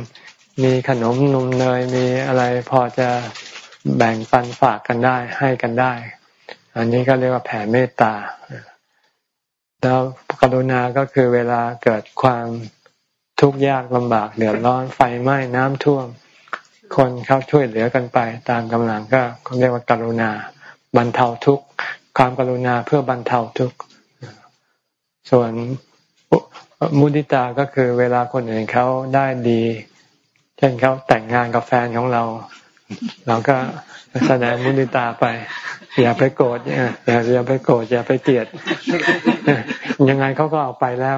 มีขนมนมเนยมีอะไรพอจะแบ่งปันฝากกันได้ ให้กันได้ อันนี้ก็เรียกว่าแผ่เมตตาแล้วกรุณาก็คือเวลาเกิดความทุกข์ยากลำบากเดือดร้อนไฟไหม้น้ำท่วม คนเขาช่วยเหลือกันไปตามกำลังก็เรียกว่าการุณา บรรเทาทุกข์ความกรุณาเพื่อบรรเทาทุกข์ส่วนมุติตาก็คือเวลาคนอื่นเขาได้ดี เช่นเขาแต่งงานกับแฟนของเรา เราก็แสดงมุติตาไป อย่าไปโกรธอย่าอย่าไปโกรธอย่าไปเกลียด ยังไงเขาก็เอาไปแล้ว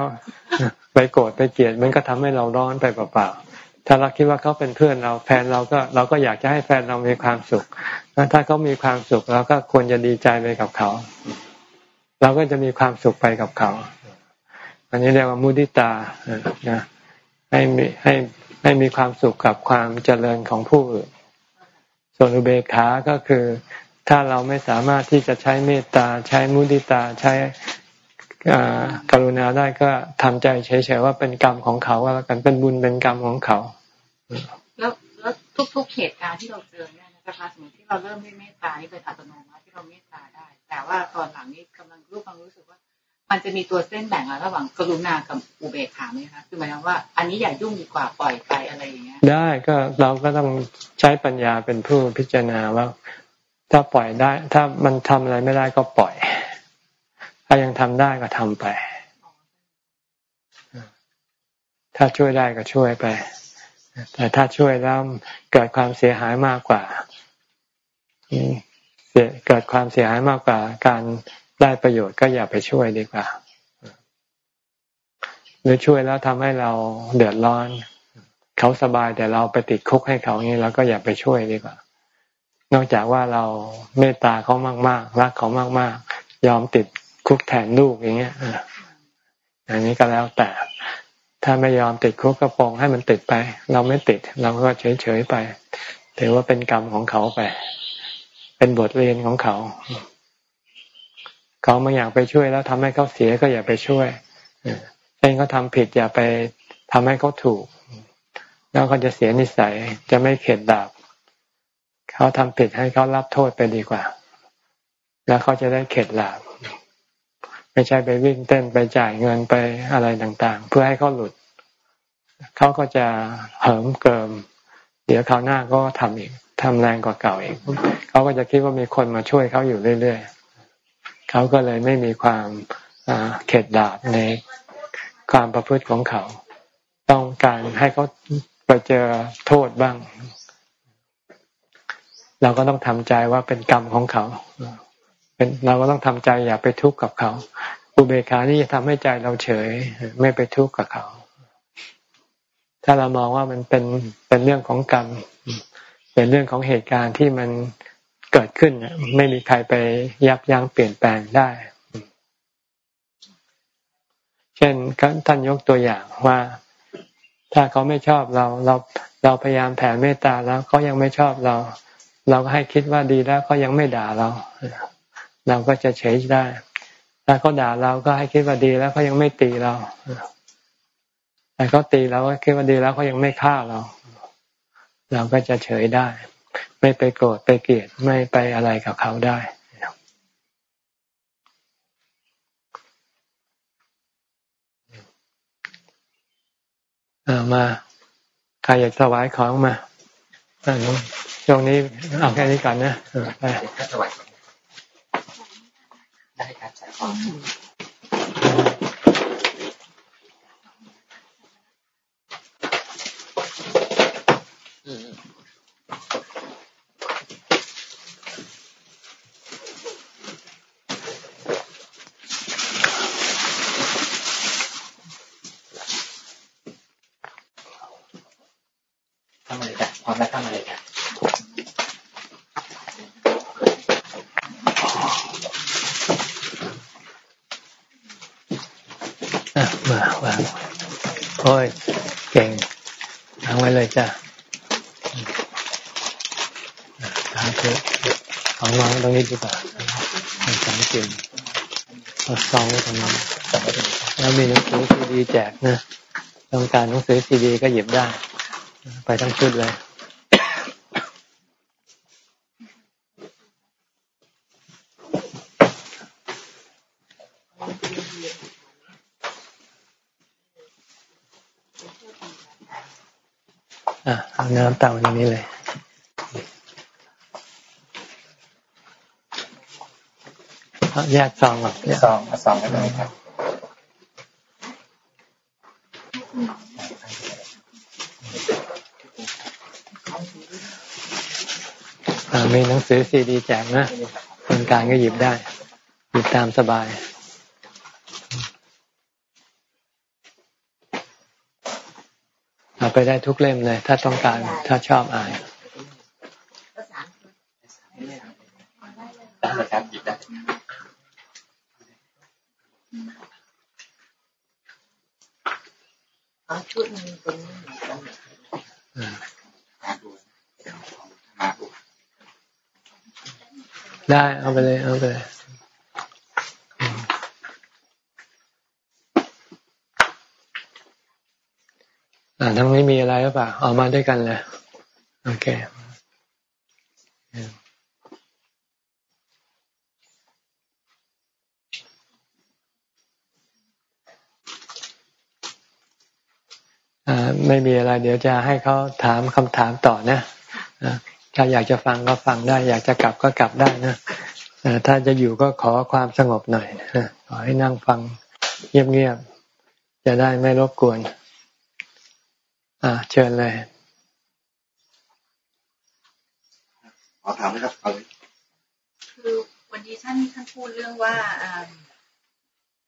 ไปโกรธไปเกลียดมันก็ทำให้เราร้อนไปเปล่าๆ ถ้าเราคิดว่าเขาเป็นเพื่อนเราแฟนเราก็เราก็อยากจะให้แฟนเรามีความสุข ถ้าเขามีความสุขเราก็ควรจะดีใจไปกับเขา เราก็จะมีความสุขไปกับเขา อันนี้เรียกว่ามุติตานะให้มีให้ให้มีความสุขกับความเจริญของผู้อื่น ส่วนอุเบกขา ก็คือ ถ้าเราไม่สามารถที่จะใช้เมตตาใช้มุติตาใช้ กรุณาได้ก็ทำใจเฉยๆว่าเป็นกรรมของเขาว่าแล้วกันเป็นบุญเป็นกรรมของเขา แล้วแล้วทุกๆเหตุการณ์ที่เราเจอเนี่ยนะคะสมมติที่เราเริ่มด้วยเมตตานี่เป็นอัตโนมัติที่เราเมตตาได้ แต่ว่าตอนหลังนี้กำลังรู้ความรู้สึกว่า มันจะมีตัวเส้นแบ่งระหว่างกรุณากับอุเบกขาไหมคะคือหมายความว่า อันนี้อย่ายุ่งดีกว่าปล่อยไปอะไรอย่างเงี้ย ได้ก็เราก็ต้องใช้ปัญญาเป็นผู้พิจารณาว่า ถ้าปล่อยได้ ถ้ามันทำอะไรไม่ได้ก็ปล่อย ถ้ายังทำได้ก็ทำไป ถ้าช่วยได้ก็ช่วยไป แต่ถ้าช่วยแล้วเกิดความเสียหายมากกว่าเกิดความเสียหายมากกว่า การได้ประโยชน์ก็อย่าไปช่วยดีกว่า หรือช่วยแล้วทำให้เราเดือดร้อน เขาสบายแต่เราไปติดคุกให้เขานี้เราก็อย่าไปช่วยดีกว่า นอกจากว่าเราเมตตาเขามาก ๆ รักเขามาก ๆ ยอมติด คุกแทนลูกอย่างเงี้ยอันนี้ก็แล้วแต่ ถ้าไม่ยอมติดคุกกระปองให้มันติดไป เราไม่ติด เราก็เฉยๆไปถือว่าเป็นกรรมของเขาไป เป็นบทเรียนของเขา เขาไม่อยากไปช่วยแล้วทำให้เขาเสียก็อย่าไปช่วยเช่นเขาทาผิดอย่าไปทำให้เขาถูก แล้วเขาจะเสียนิสัยจะไม่เข็ดดาบเขาทำผิดให้เขารับโทษไปดีกว่า แล้วเขาจะได้เข็ดหลาบ ไม่ใช่ไปวิ่งเต้นไปจ่ายเงินไปอะไรต่างๆ เพื่อให้เขาหลุด เขาก็จะเหิมเกิม เดี๋ยวคราวหน้าก็ทำอีกทำแรงกว่าเก่าอีก เขาก็จะคิดว่ามีคนมาช่วยเขาอยู่เรื่อยๆ เขาก็เลยไม่มีความเข็ดดาบในความประพฤติของเขา ต้องการให้เขาไปเจอโทษบ้าง เราก็ต้องทำใจว่าเป็นกรรมของเขา เราก็ต้องทำใจอย่าไปทุกข์กับเขาอุเบกขานี่จะทำให้ใจเราเฉย ไม่ไปทุกข์กับเขา ถ้าเรามองว่ามันเป็นเป็นเรื่องของกรรม เป็นเรื่องของเหตุการณ์ที่มันเกิดขึ้นไม่มีใครไปยับยั้งเปลี่ยนแปลงได้ เช่นท่านยกตัวอย่างว่า ถ้าเขาไม่ชอบเราเราเราพยายามแผ่เมตตาแล้วเขายังไม่ชอบเรา เราก็ให้คิดว่าดีแล้วเขายังไม่ด่าเรา เราก็จะเฉยได้ถ้าเขาด่าเราก็ให้คิดว่าดีแล้วเขายังไม่ตีเราแต่เขาตีเราก็คิดว่าดีแล้วเขายังไม่ฆ่าเรา เราก็จะเฉยได้ ไม่ไปโกรธไปเกลียดไม่ไปอะไรกับเขาได้มาใครอยากถวายของมาช่วงนี้เอาแค่นี้ก่อนนะไป ได้ครับใส่ของโจ้ะทางคือของวางตรงนี้ดีกว่าสังเกตเอาซองไว้ตรงนี้แล้วมีหนังสือซีดีแจกนะต้องการหนังสือซีดีก็หยิบได้ ไปทั้งชุดเลยอะเอา น้ำเตาอย่างนี้เลยแยกซองก่อนซองซองกันเลยครับมีหนังสือซีดีแจกนะคนการก็หยิบได้ หยิบตามสบายเอา ไปได้ทุกเล่มเลย ถ้าต้องการถ้าชอบอ่านได้ครับหยิบได้ชุดนึงเป็นได้เอาไปเลยเอาไปเลย อ่าทั้งนี้มีอะไรหรือเปล่าเอามาด้วยกันเลยโอเคไม่มีอะไร เดี๋ยวจะให้เขาถามคำถามต่อนะถ้าอยากจะฟังก็ฟังได้ อยากจะกลับก็กลับได้นะถ้าจะอยู่ก็ขอความสงบหน่อยขอให้นั่งฟังเงียบๆจะได้ไม่รบกวน อ่าเชิญเลยขอถามนะครับเอาคือวันนี้ท่านท่านพูดเรื่องว่า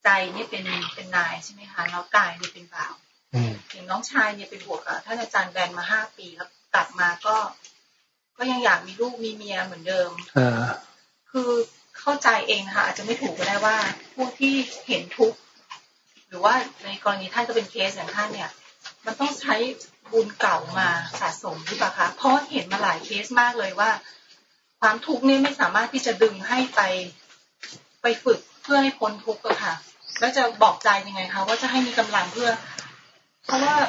ใจนี่เป็นเป็นนายใช่ไหมคะแล้วกายนี่เป็นบ่าวอย่างน้องชายเนี่ยไปบวกกับท่านอาจารย์แบนมาห้าปีแล้วกลับมาก็ ก็ยังอยากมีลูกมีเมียเหมือนเดิมอคือเข้าใจเองค่ะอาจจะไม่ถูกก็ได้ว่าผู้ที่เห็นทุกข์หรือว่าในกรณีท่านก็เป็นเคสอย่างท่านเนี่ย มันต้องใช้บุญเก่ามาสะสมหรือเปล่าคะเพราะเห็นมาหลายเคสมากเลยว่า ความทุกข์นี่ไม่สามารถที่จะดึงให้ไปไปฝึกเพื่อให้พ้นทุกข์อะค่ะ แล้วจะบอกใจยังไงคะว่าจะให้มีกำลังเพื่อ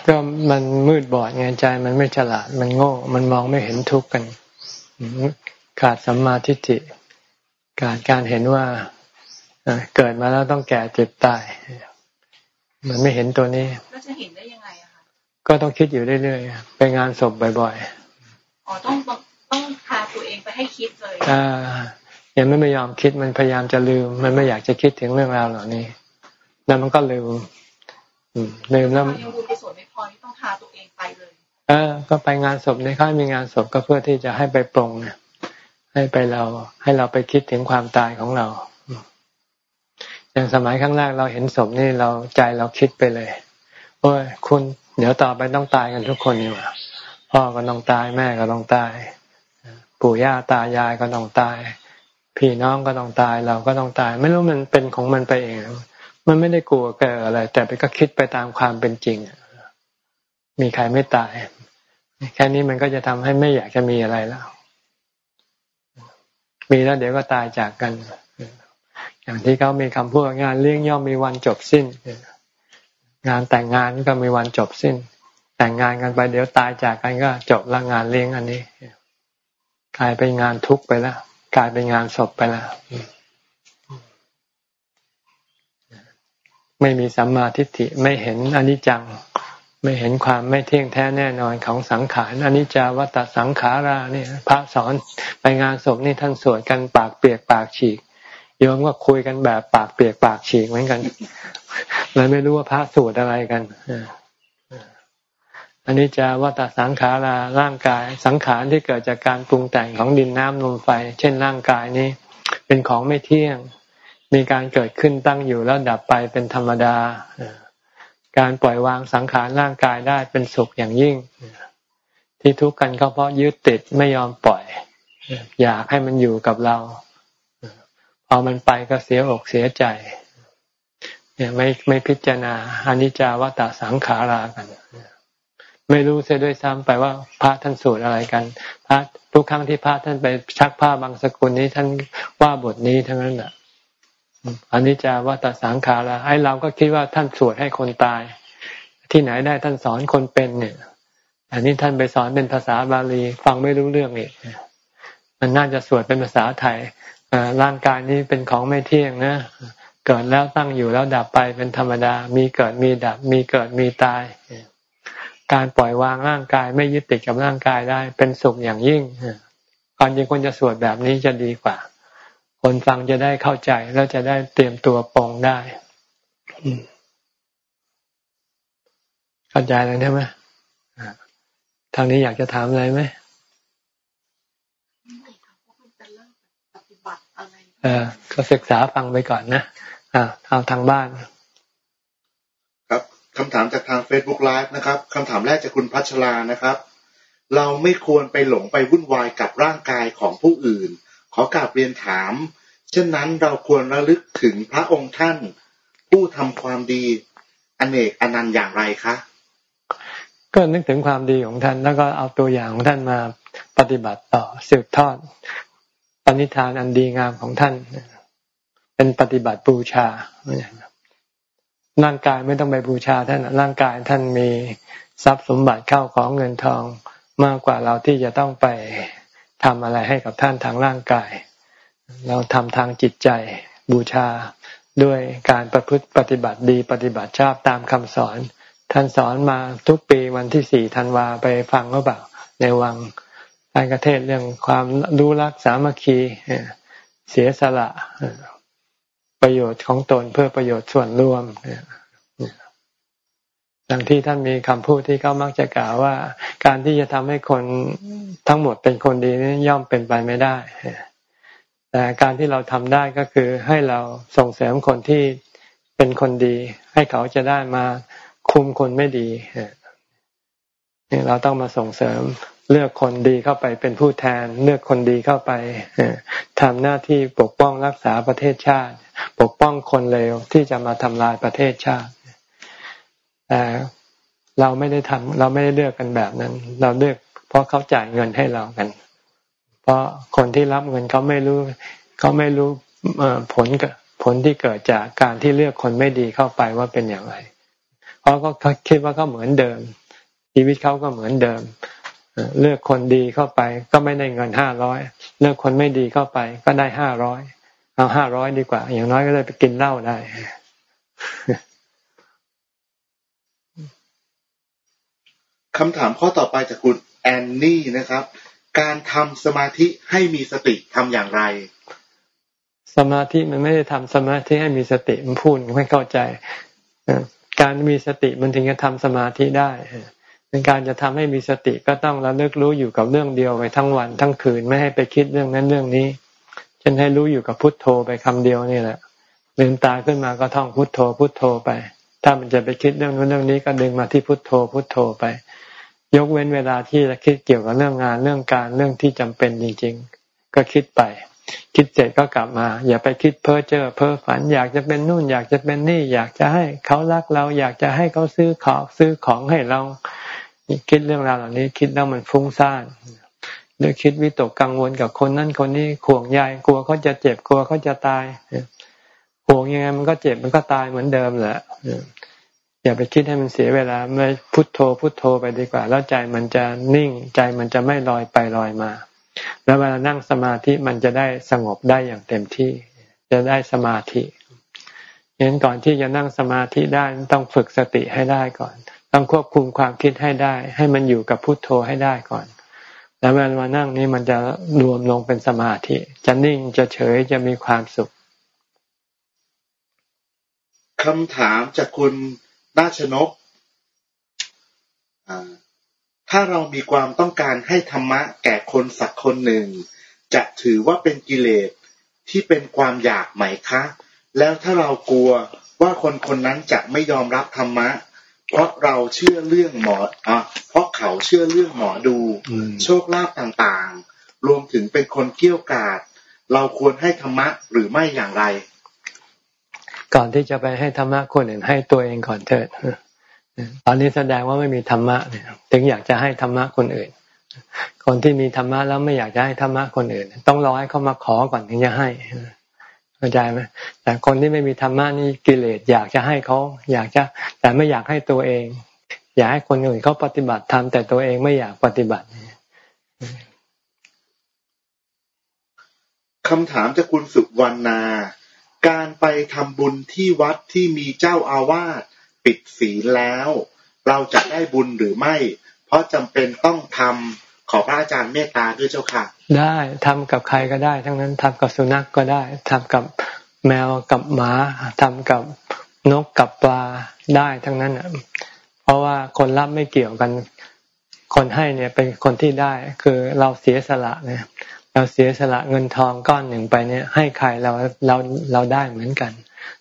ก็มันมืดบอดไงใจมันไม่ฉลาดมันโง่ มันมองไม่เห็นทุกข์กัน ขาดสัมมาทิฏฐิการการเห็นว่าเกิดมาแล้วต้องแก่เจ็บตาย มันไม่เห็นตัวนี้แล้วจะเห็นได้ยังไงอะคะ ก็ต้องคิดอยู่เรื่อยๆไปงานศพบ่อยๆอ๋อต้องต้องพาตัวเองไปให้คิดเลยอ่ายังไม่ไม่ยอมคิดมันพยายามจะลืม มันไม่อยากจะคิดถึงเรื่องราวเหล่านี้ แล้วมันก็ลืมลืมแล้วยังบุญกุศลไม่พอที่ต้องพาตัวเองไปเลยเออก็ไปงานศพในค่ายมีงานศพก็เพื่อที่จะให้ไปปรงเนี่ยให้ไปเรา ให้เราไปคิดถึงความตายของเราอย่างสมัยครั้งแรกเราเห็นศพนี่เราใจเราคิดไปเลยโอ้ยคุณ เดี๋ยวต่อไปต้องตายกันทุกคนนี่หว่าพ่อก็ต้องตายแม่ก็ต้องตาย ปู่ย่าตายายก็ต้องตาย พี่น้องก็ต้องตายเราก็ต้องตาย ไม่รู้มันเป็นของมันไปเอง มันไม่ได้กลัวเกิดอะไร แต่ไปก็คิดไปตามความเป็นจริงมีใครไม่ตาย แค่นี้มันก็จะทำให้ไม่อยากจะมีอะไรแล้ว มีแล้วเดี๋ยวก็ตายจากกัน อย่างที่เขามีคำพูดงานเลี้ยงย่อมมีวันจบสิ้น งานแต่งงานก็มีวันจบสิ้น แต่งงานกันไปเดี๋ยวตายจากกันก็จบละงานเลี้ยงอันนี้กลายเป็นงานทุกข์ไปแล้วกลายเป็นงานศพไปแล้วไม่มีสัมมาทิฏฐิไม่เห็นอนิจจัง ไม่เห็นความไม่เที่ยงแท้แน่นอนของสังขารอนิจจาวัตสังขาราเนี่ยพระสอนไปงานศพนี่ท่านสวดกันปากเปียกปากฉีกโยมก็คุยกันแบบปากเปียกปากฉีกเหมือนกัน เลยไม่รู้ว่าพระสวดอะไรกันอันนี้จะวัตสังขาราร่างกาย สังขารที่เกิดจากการปรุงแต่งของดินน้ำลมไฟ เช่นร่างกายนี้ เป็นของไม่เที่ยง มีการเกิดขึ้นตั้งอยู่แล้วดับไปเป็นธรรมดา การปล่อยวางสังขารร่างกายได้เป็นสุขอย่างยิ่ง ที่ทุกข์กันก็เพราะยึดติดไม่ยอมปล่อย อยากให้มันอยู่กับเรา พอมันไปก็เสียอกเสียใจ เนี่ยไม่ไม่พิจารณาอนิจจาวัตสังขารากันไม่รู้เสียด้วยซ้ำไปว่าพระท่านสวดอะไรกัน พระทุกครั้งที่พระท่านไปชักผ้าบางสกุลนี้ท่านว่าบทนี้ทั้งนั้นแหละอันนี้จะว่าตัสังขาระให้เราก็คิดว่าท่านสวดให้คนตาย ที่ไหนได้ท่านสอนคนเป็นเนี่ย อันนี้ท่านไปสอนเป็นภาษาบาลีฟังไม่รู้เรื่องอีกมันน่าจะสวดเป็นภาษาไทยร่างกายนี้เป็นของไม่เที่ยงนะ เกิดแล้วตั้งอยู่แล้วดับไปเป็นธรรมดา มีเกิดมีดับ มีเกิดมีตาย การปล่อยวางร่างกายไม่ยึดติดกับร่างกายได้เป็นสุขอย่างยิ่งก่อนจริงควรจะสวดแบบนี้จะดีกว่า คนฟังจะได้เข้าใจแล้วจะได้เตรียมตัวปองได้เข้าใจแล้วใช่ไหมทางนี้อยากจะถามอะไรไหมเออก็ศึกษาฟังไปก่อนนะ อ่าเอาทางบ้านคำถามจากทาง Facebook Live นะครับคำถามแรกจากคุณพัชรานะครับ เราไม่ควรไปหลงไปวุ่นวายกับร่างกายของผู้อื่น ขอกราบเรียนถาม เช่นนั้นเราควรระลึกถึงพระองค์ท่าน ผู้ทำความดีอเนกอนันต์อย่างไรคะก็นึกถึงความดีของท่านแล้วก็เอาตัวอย่างของท่านมาปฏิบัติต่อสืบทอดปณิธานอันดีงามของท่าน เป็นปฏิบัติบูชาร่างกายไม่ต้องไปบูชาท่านร่างกายท่านมีทรัพย์สมบัติเข้าของเงินทองมากกว่าเราที่จะต้องไปทำอะไรให้กับท่านทางร่างกาย เราทำทางจิตใจบูชาด้วยการประพฤติปฏิบัติดีปฏิบัติชอบตามคำสอน ท่านสอนมาทุกปีวันที่สี่ธันวาไปฟังก็เปล่าในวังการกระเทศเรื่องความรู้รักสามัคคีเสียสละ ประโยชน์ของตนเพื่อประโยชน์ส่วนรวมดังที่ท่านมีคำพูดที่เขามักจะกล่าวว่า การที่จะทำให้คนทั้งหมดเป็นคนดีนี่ย่อมเป็นไปไม่ได้ แต่การที่เราทำได้ก็คือให้เราส่งเสริมคนที่เป็นคนดี ให้เขาจะได้มาคุมคนไม่ดีนี่เราต้องมาส่งเสริม เลือกคนดีเข้าไปเป็นผู้แทน เลือกคนดีเข้าไปทำหน้าที่ปกป้องรักษาประเทศชาติ ปกป้องคนเลวที่จะมาทำลายประเทศชาติแต่เราไม่ได้ทำเราไม่ได้เลือกกันแบบนั้น เราเลือกเพราะเขาจ่ายเงินให้เรากัน เพราะคนที่รับเงินเขาไม่รู้เขาไม่รู้ผลผลที่เกิดจากการที่เลือกคนไม่ดีเข้าไปว่าเป็นอย่างไร เพราะเขาคิดว่าเขาเหมือนเดิมชีวิตเขาก็เหมือนเดิม เลือกคนดีเข้าไปก็ไม่ได้เงินห้าร้อยเลือกคนไม่ดีเข้าไป ก็ได้ห้าร้อยเอาห้าร้อยดีกว่า อย่างน้อยก็เลยไปกินเหล้าได้คำถามข้อต่อไปจากคุณแอนนี่นะครับ การทำสมาธิให้มีสติทำอย่างไร สมาธิมันไม่ได้ทำสมาธิให้มีสติมันพูดไม่เข้าใจการมีสติมันถึงจะทำสมาธิได้ เป็นการจะทำให้มีสติก็ต้องระลึกรู้อยู่กับเรื่องเดียวไปทั้งวันทั้งคืนไม่ให้ไปคิดเรื่องนั้นเรื่องนี้ฉันให้รู้อยู่กับพุทโธไปคำเดียวนี่แหละลืมตาขึ้นมาก็ท่องพุทโธพุทโธไป ถ้ามันจะไปคิดเรื่องนู้นเรื่องนี้ก็ดึงมาที่พุทโธพุทโธไป ยกเว้นเวลาที่จะคิดเกี่ยวกับเรื่องงานเรื่องการเรื่องที่จำเป็นจริง ๆ ก็คิดไป คิดเสร็จก็กลับมา อย่าไปคิดเพ้อเจ้อเพ้อฝัน อยากจะเป็นนู่น อยากจะเป็นนี่ อยากจะให้เขารักเรา อยากจะให้เขาซื้อของซื้อของให้เรา คิดเรื่องราวเหล่านี้ คิดแล้วมันฟุ้งซ่านหรือคิดวิตกกังวลกับคนนั้นคนนี้ข่วงใยกลัวเขาจะเจ็บกลัวเขาจะตายห่วงยังไงมันก็เจ็บมันก็ตายเหมือนเดิมแหละอย่าไปคิดให้มันเสียเวลาไม่พุทโธพุทโธไปดีกว่า แล้วใจมันจะนิ่งใจมันจะไม่ลอยไปลอยมา แล้วเวลานั่งสมาธิมันจะได้สงบได้อย่างเต็มที่ จะได้สมาธิฉะนั้นก่อนที่จะนั่งสมาธิได้ต้องฝึกสติให้ได้ก่อน ต้องควบคุมความคิดให้ได้ ให้มันอยู่กับพุทโธให้ได้ก่อน แล้วเวลามานั่งนี้มันจะรวมลงเป็นสมาธิ จะนิ่งจะเฉยจะมีความสุขคำถามจากคุณราชนก ถ้าเรามีความต้องการให้ธรรมะแก่คนสักคนหนึ่ง จะถือว่าเป็นกิเลสที่เป็นความอยากไหมคะ แล้วถ้าเรากลัวว่าคนคนนั้นจะไม่ยอมรับธรรมะ เพราะเราเชื่อเรื่องหมออะเพราะเขาเชื่อเรื่องหมอดู โชคลาภต่างๆ รวมถึงเป็นคนเกี้ยวกาดเราควรให้ธรรมะหรือไม่อย่างไร ก่อนที่จะไปให้ธรรมะคนอื่นให้ตัวเองก่อนเถิดตอนนี้แสดงว่าไม่มีธรรมะเนี่ยถึงอยากจะให้ธรรมะคนอื่น คนที่มีธรรมะแล้วไม่อยากจะให้ธรรมะคนอื่น ต้องรอให้เขามาขอก่อนถึงจะให้ เข้าใจไหมแต่คนที่ไม่มีธรรมะนี่กิเลสอยากจะให้เขาอยากจะ แต่ไม่อยากให้ตัวเอง อยากให้คนอื่นเขาปฏิบัติทำแต่ตัวเองไม่อยากปฏิบัติคำถามจากคุณสุวรรณา การไปทำบุญที่วัดที่มีเจ้าอาวาสปิดศีลแล้ว เราจะได้บุญหรือไม่ เพราะจำเป็นต้องทำ ขอพระอาจารย์เมตตาด้วยเจ้าค่ะ ได้ทำกับใครก็ได้ ทั้งนั้นทำกับสุนัขกก็ได้ทำกับแมวกับหมาทำกับนกกับปลาได้ทั้งนั้นอะเพราะว่าคนรับไม่เกี่ยวกัน คนให้เนี่ยเป็นคนที่ได้คือเราเสียสละเนี่ยเราเสียสละเงินทองก้อนหนึ่งไปเนี่ย ให้ใครเราเราเราได้เหมือนกัน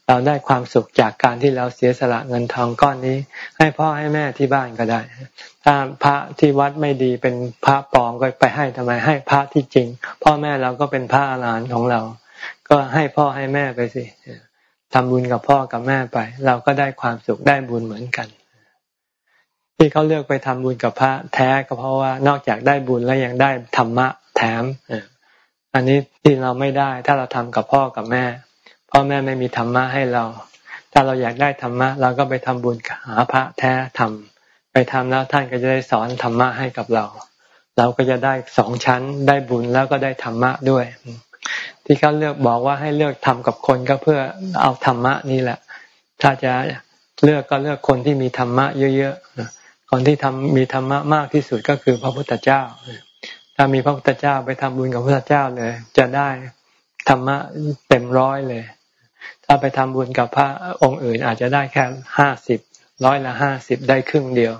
เราได้ความสุขจากการที่เราเสียสละเงินทองก้อนนี้ ให้พ่อให้แม่ที่บ้านก็ได้ ถ้าพระที่วัดไม่ดีเป็นพระปลอมก็ไปให้ทำไมให้พระที่จริง พ่อแม่เราก็เป็นพระอรหันต์ของเรา ก็ให้พ่อให้แม่ไปสิทำบุญกับพ่อกับแม่ไป เราก็ได้ความสุขได้บุญเหมือนกัน ที่เขาเลือกไปทำบุญกับพระแท้ก็เพราะว่านอกจากได้บุญแล้วยังได้ธรรมะแถมอันนี้ที่เราไม่ได้ ถ้าเราทำกับพ่อกับแม่ พ่อแม่ไม่มีธรรมะให้เรา ถ้าเราอยากได้ธรรมะ เราก็ไปทำบุญหาพระแท้ทำไปทำแล้วท่านก็จะได้สอนธรรมะให้กับเรา เราก็จะได้สองชั้นได้บุญแล้วก็ได้ธรรมะด้วย ที่เขาเลือกบอกว่าให้เลือกทำกับคนก็เพื่อเอาธรรมะนี่แหละ ถ้าจะเลือกก็เลือกคนที่มีธรรมะเยอะๆคนที่ทำมีธรรมะมากที่สุดก็คือพระพุทธเจ้าถ้ามีพระพุทธเจ้าไปทำบุญกับพระพุทธเจ้าเลย จะได้ธรรมะเต็มร้อยเลย ถ้าไปทำบุญกับพระองค์อื่นอาจจะได้แค่ห้าสิบร้อยละห้าสิบได้ครึ่งเดียว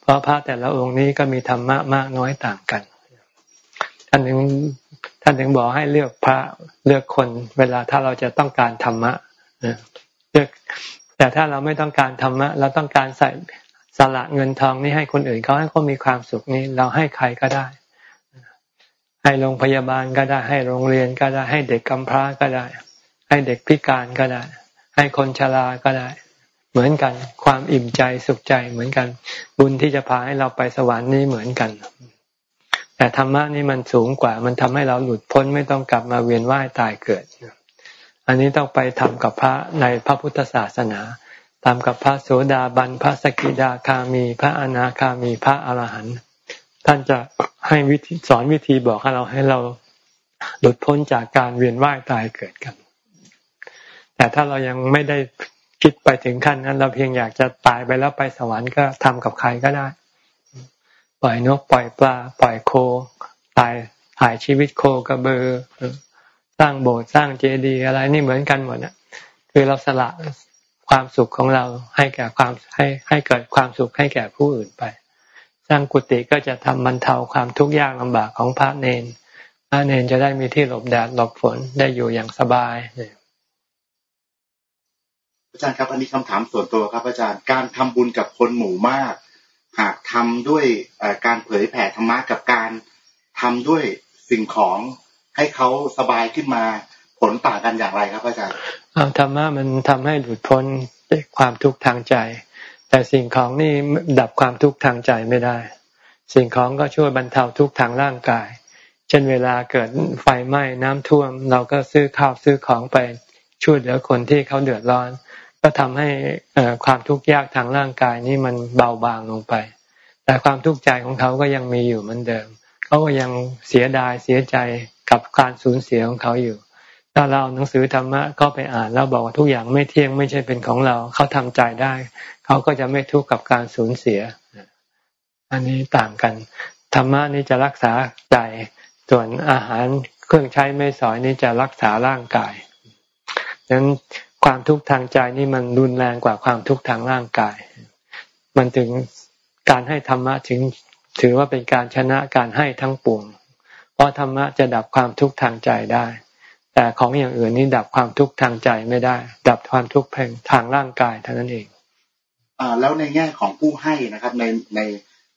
เพราะพระแต่ละองค์นี้ก็มีธรรมะมากน้อยต่างกัน ท่านถึงท่านถึงบอกให้เลือกพระเลือกคนเวลาถ้าเราจะต้องการธรรมะเลือกแต่ถ้าเราไม่ต้องการธรรมะ เราต้องการใส่สละเงินทองนี้ให้คนอื่นเขาให้เขามีความสุขนี้เราให้ใครก็ได้ ให้โรงพยาบาลก็ได้ให้โรงเรียนก็ได้ให้เด็กกำพร้าก็ได้ ให้เด็กพิการก็ได้ ให้คนชราก็ได้ เหมือนกัน ความอิ่มใจสุขใจเหมือนกัน บุญที่จะพาให้เราไปสวรรค์นี้เหมือนกัน แต่ธรรมะนี่มันสูงกว่า มันทำให้เราหลุดพ้นไม่ต้องกลับมาเวียนว่ายตายเกิด อันนี้ต้องไปทำกับพระในพระพุทธศาสนาทำกับพระโสดาบันพระสกิดาคามี พระอนาคามีพระอรหันต์ท่านจะให้วิธีสอนวิธีบอกให้เราให้เราหลุดพ้นจากการเวียนว่ายตายเกิดกัน แต่ถ้าเรายังไม่ได้คิดไปถึงขั้นนั้น เราเพียงอยากจะตายไปแล้วไปสวรรค์ก็ทำกับใครก็ได้ ปล่อยนกปล่อยปลา ปล่อยโค ตายถ่ายชีวิตโคกระเบือสร้างโบสถ์สร้างเจดีย์อะไรนี่เหมือนกันหมดอะ คือเราสละความสุขของเราให้แก่ความให้ให้เกิดความสุขให้แก่ผู้อื่นไป สร้างกุฏิก็จะทำบรรเทาความทุกข์ยากลำบากของพระเนนพระเนนจะได้มีที่หลบแดดหลบฝนได้อยู่อย่างสบาย อาจารย์ครับอันนี้คำถามส่วนตัวครับ อาจารย์การทำบุญกับคนหมู่มาก หากทำด้วยการเผยแผ่ธรรมะกับการทำด้วยสิ่งของให้เขาสบายขึ้นมาผลต่างกันอย่างไรครับอาจารย์ธรรมะมันทำให้หลุดพ้นความทุกข์ทางใจ แต่สิ่งของนี่ดับความทุกข์ทางใจไม่ได้ สิ่งของก็ช่วยบรรเทาทุกข์ทางร่างกาย เช่นเวลาเกิดไฟไหม้น้ำท่วม เราก็ซื้อข้าวซื้อของไป ช่วยเหลือคนที่เขาเดือดร้อน ก็ทำให้ความทุกข์ยากทางร่างกายนี้มันเบาบางลงไป แต่ความทุกข์ใจของเขาก็ยังมีอยู่เหมือนเดิม เขาก็ยังเสียดายเสียใจกับการสูญเสียของเขาอยู่ ถ้าเราหนังสือธรรมะก็ไปอ่านแล้วบอกว่าทุกอย่างไม่เที่ยงไม่ใช่เป็นของเรา เขาทำใจได้ เขาก็จะไม่ทุกข์กับการสูญเสีย อันนี้ต่างกัน ธรรมะนี่จะรักษาใจ ส่วนอาหารเครื่องใช้ไม่สอยนี่จะรักษาร่างกาย ดังนั้นความทุกข์ทางใจนี่มันรุนแรงกว่าความทุกข์ทางร่างกาย มันถึงการให้ธรรมะถึงถือว่าเป็นการชนะการให้ทั้งปวง เพราะธรรมะจะดับความทุกข์ทางใจได้ แต่ของอย่างอื่นนี่ดับความทุกข์ทางใจไม่ได้ ดับความทุกข์เพ่งทางร่างกายเท่านั้นเองแล้วในแง่ของผู้ให้นะครับในใน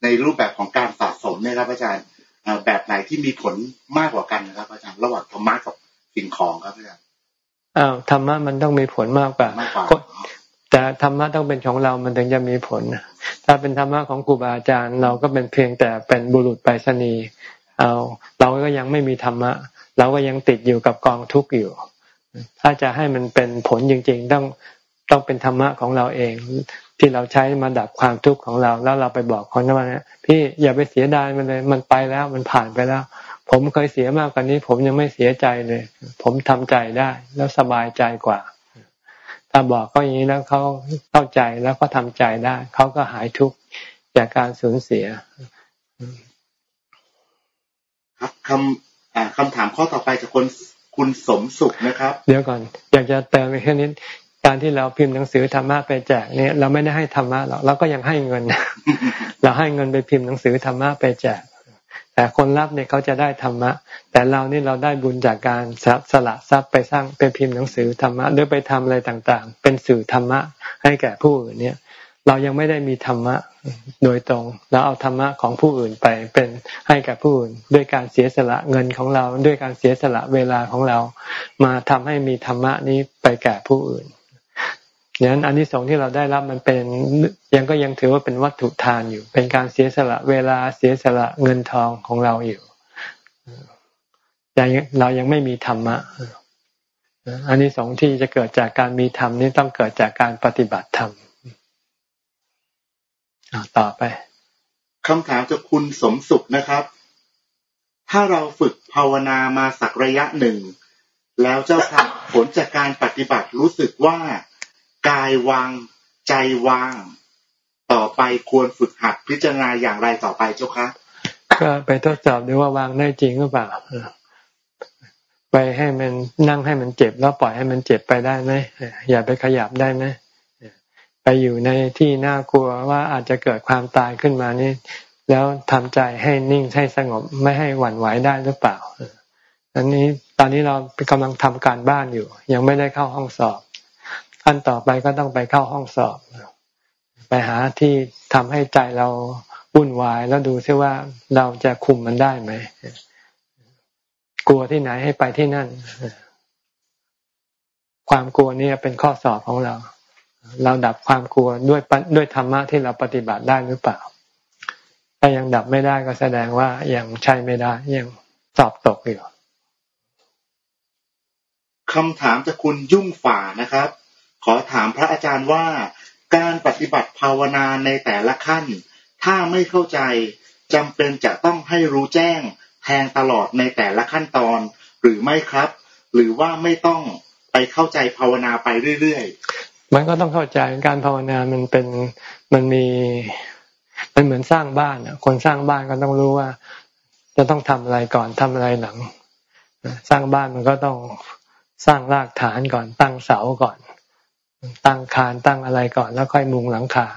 ในรูปแบบของการสะสมเนี่ยครับอาจารย์แบบไหนที่มีผลมากกว่ากันนะครับอาจารย์ระหว่างธรรมะกับสิ่งของครับอาจารย์ อ้าวธรรมะมันต้องมีผลมากกว่าแต่ธรรมะต้องเป็นของเรามันถึงจะมีผล ถ้าเป็นธรรมะของครูบาอาจารย์ เราก็เป็นเพียงแต่เป็นบุรุษไปรษณีย์เอาเราก็ยังไม่มีธรรมะ เราก็ยังติดอยู่กับกองทุกข์อยู่ ถ้าจะให้มันเป็นผลจริง ๆ ต้องต้องเป็นธรรมะของเราเอง ที่เราใช้มาดับความทุกข์ของเรา แล้วเราไปบอกคนนั้นว่าพี่อย่าไปเสียดายมันเลยมันไปแล้วมันผ่านไปแล้ว ผมเคยเสียมากกว่านี้ ผมยังไม่เสียใจเลย ผมทำใจได้ แล้วสบายใจกว่า ถ้าบอกก็อย่างนี้แล้วเขาเข้าใจแล้วก็ทำใจได้ เขาก็หายทุกข์จากการสูญเสีย ครับคำคำถามข้อต่อไปจากคนคุณสมสุขนะครับ เดี๋ยวก่อน อยากจะเติมอีกแค่นี้การที่เราพิมพ์หนังสือธรรมะไปแจกเนี่ย เราไม่ได้ให้ธรรมะหรอกเราก็ยังให้เงิน เราให้เงินไปพิมพ์หนังสือธรรมะไปแจก แต่คนรับเนี่ยเขาจะได้ธรรมะ แต่เรานี่เราได้บุญจากการสละทรัพย์ไปสร้างไปพิมพ์หนังสือธรรมะหรือไปทำอะไรต่างๆ เป็นสื่อธรรมะให้แก่ผู้อื่นเนี่ย เรายังไม่ได้มีธรรมะโดยตรงเราเอาธรรมะของผู้อื่นไปเป็นให้กับผู้อื่น ด้วยการเสียสละเงินของเรา ด้วยการเสียสละเวลาของเรา มาทำให้มีธรรมะนี้ไปแก่ผู้อื่น ดังนั้นอันที่สองที่เราได้รับมันเป็นยังก็ยังถือว่าเป็นวัตถุทานอยู่ เป็นการเสียสละเวลาเสียสละเงินทองของเราอยู่แต่เรายังไม่มีธรรมะอันนี้สองที่จะเกิดจากการมีธรรมนี่ต้องเกิดจากการปฏิบัติธรรมต่อไปคำถามจากคุณสมสุขนะครับ ถ้าเราฝึกภาวนามาสักระยะหนึ่ง แล้วเจ้าค่ะผลจากการปฏิบัติรู้สึกว่า กายวางใจวาง ต่อไปควรฝึกหัดพิจารณาอย่างไรต่อไปเจ้าคะก็ไปทดสอบดูว่าวางได้จริงหรือเปล่าไปให้มันนั่งให้มันเจ็บแล้วปล่อยให้มันเจ็บไปได้ไหมอย่าไปขยับได้ไหมไปอยู่ในที่น่ากลัวว่าอาจจะเกิดความตายขึ้นมานี่แล้วทำใจให้นิ่งให้สงบไม่ให้หวั่นไหวได้หรือเปล่าอันนี้ตอนนี้เรากำลังทำการบ้านอยู่ ยังไม่ได้เข้าห้องสอบ ขั้นต่อไปก็ต้องไปเข้าห้องสอบ ไปหาที่ทำให้ใจเราวุ่นวายแล้วดูซิว่าเราจะคุมมันได้ไหม กลัวที่ไหนให้ไปที่นั่น ความกลัวนี่เป็นข้อสอบของเรา เราดับความกลัวด้วยด้วยธรรมะที่เราปฏิบัติได้หรือเปล่า ถ้ายังดับไม่ได้ก็แสดงว่ายังใช่ไม่ได้ยังสอบตกอยู่คำถามจากคุณยุ่งฝ่านะครับ ขอถามพระอาจารย์ว่า การปฏิบัติภาวนาในแต่ละขั้น ถ้าไม่เข้าใจจำเป็นจะต้องให้รู้แจ้งแทงตลอดในแต่ละขั้นตอน หรือไม่ครับ หรือว่าไม่ต้องไปเข้าใจภาวนาไปเรื่อยๆ มันก็ต้องเข้าใจการภาวนามันเป็นมันมีมันเหมือนสร้างบ้านคนสร้างบ้านก็ต้องรู้ว่า จะต้องทำอะไรก่อนทำอะไรหลัง สร้างบ้านมันก็ต้องสร้างรากฐานก่อนตั้งเสาก่อน ตั้งคานตั้งอะไรก่อนแล้วค่อยมุงหลังคา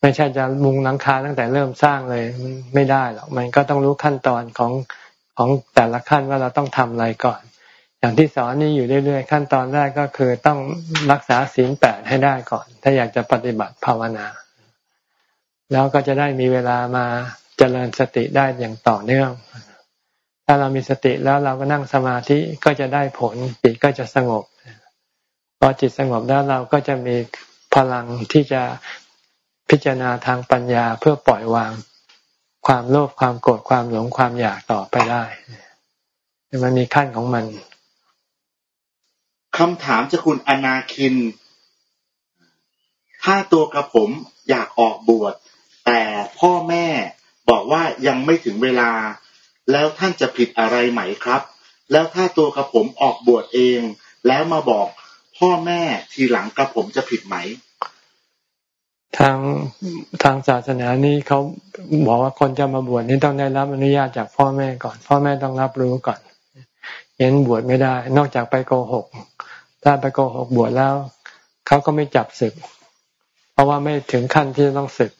ไม่ใช่จะมุงหลังคาตั้งแต่เริ่มสร้างเลยไม่ได้หรอกมันก็ต้องรู้ขั้นตอนของของแต่ละขั้นว่าเราต้องทำอะไรก่อน อย่างที่สอนนี่อยู่เรื่อยๆขั้นตอนแรกก็คือต้องรักษาศีลแปดให้ได้ก่อน ถ้าอยากจะปฏิบัติภาวนา แล้วก็จะได้มีเวลามาเจริญสติได้อย่างต่อเนื่อง ถ้าเรามีสติแล้วเราก็นั่งสมาธิก็จะได้ผลจิตก็จะสงบ อจิตสงบแล้วเราก็จะมีพลังที่จะพิจารณาทางปัญญาเพื่อปล่อยวางความโลภความโกรธความหลงความอยากต่อไปได้มันมีขั้นของมันคำถามจะคุณอนาคิน ถ้าตัวกระผมอยากออกบวช แต่พ่อแม่บอกว่ายังไม่ถึงเวลา แล้วท่านจะผิดอะไรไหมครับ แล้วถ้าตัวกระผมออกบวชเอง แล้วมาบอก พ่อแม่ทีหลังกับผมจะผิดไหม ทางทางศาสนานี้เขาบอกว่าคนจะมาบวชนี่ต้องได้รับอนุญาตจากพ่อแม่ก่อน พ่อแม่ต้องรับรู้ก่อนเห็นบวชไม่ได้ นอกจากไปโกหก ถ้าไปโกหกบวชแล้วเขาก็ไม่จับศึก เพราะว่าไม่ถึงขั้นที่ต้องศึก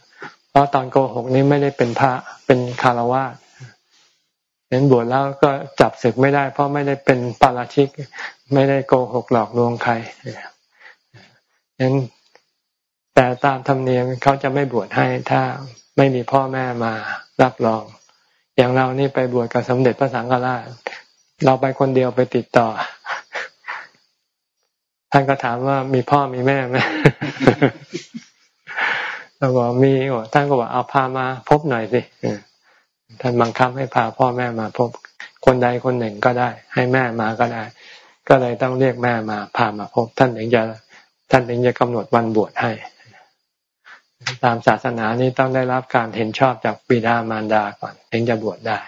เพราะตอนโกหกนี้ไม่ได้เป็นพระเป็นคารวะเห็นบวชแล้วก็จับศึกไม่ได้ เพราะไม่ได้เป็นปาราชิก ไม่ได้โกหกหลอกลวงใครนั้นแต่ตามธรรมเนียมเขาจะไม่บวชให้ถ้าไม่มีพ่อแม่มารับรอง อย่างเรานี่ไปบวชกับสมเด็จพระสังฆราช เราไปคนเดียวไปติดต่อ ท่านก็ถามว่ามีพ่อมีแม่ไหมเราบอกมีท่านก็บอกเอาพามาพบหน่อยสิท่านบังคับให้พาพ่อแม่มาพบคนใดคนหนึ่งก็ได้ ให้แม่มาก็ได้ ก็เลยต้องเรียกแม่มาพามาพบท่านถึงจะท่านถึงจะกำหนดวันบวชให้ ตามศาสนานี้ต้องได้รับการเห็นชอบจากบิดามารดาก่อนถึงจะบวชได้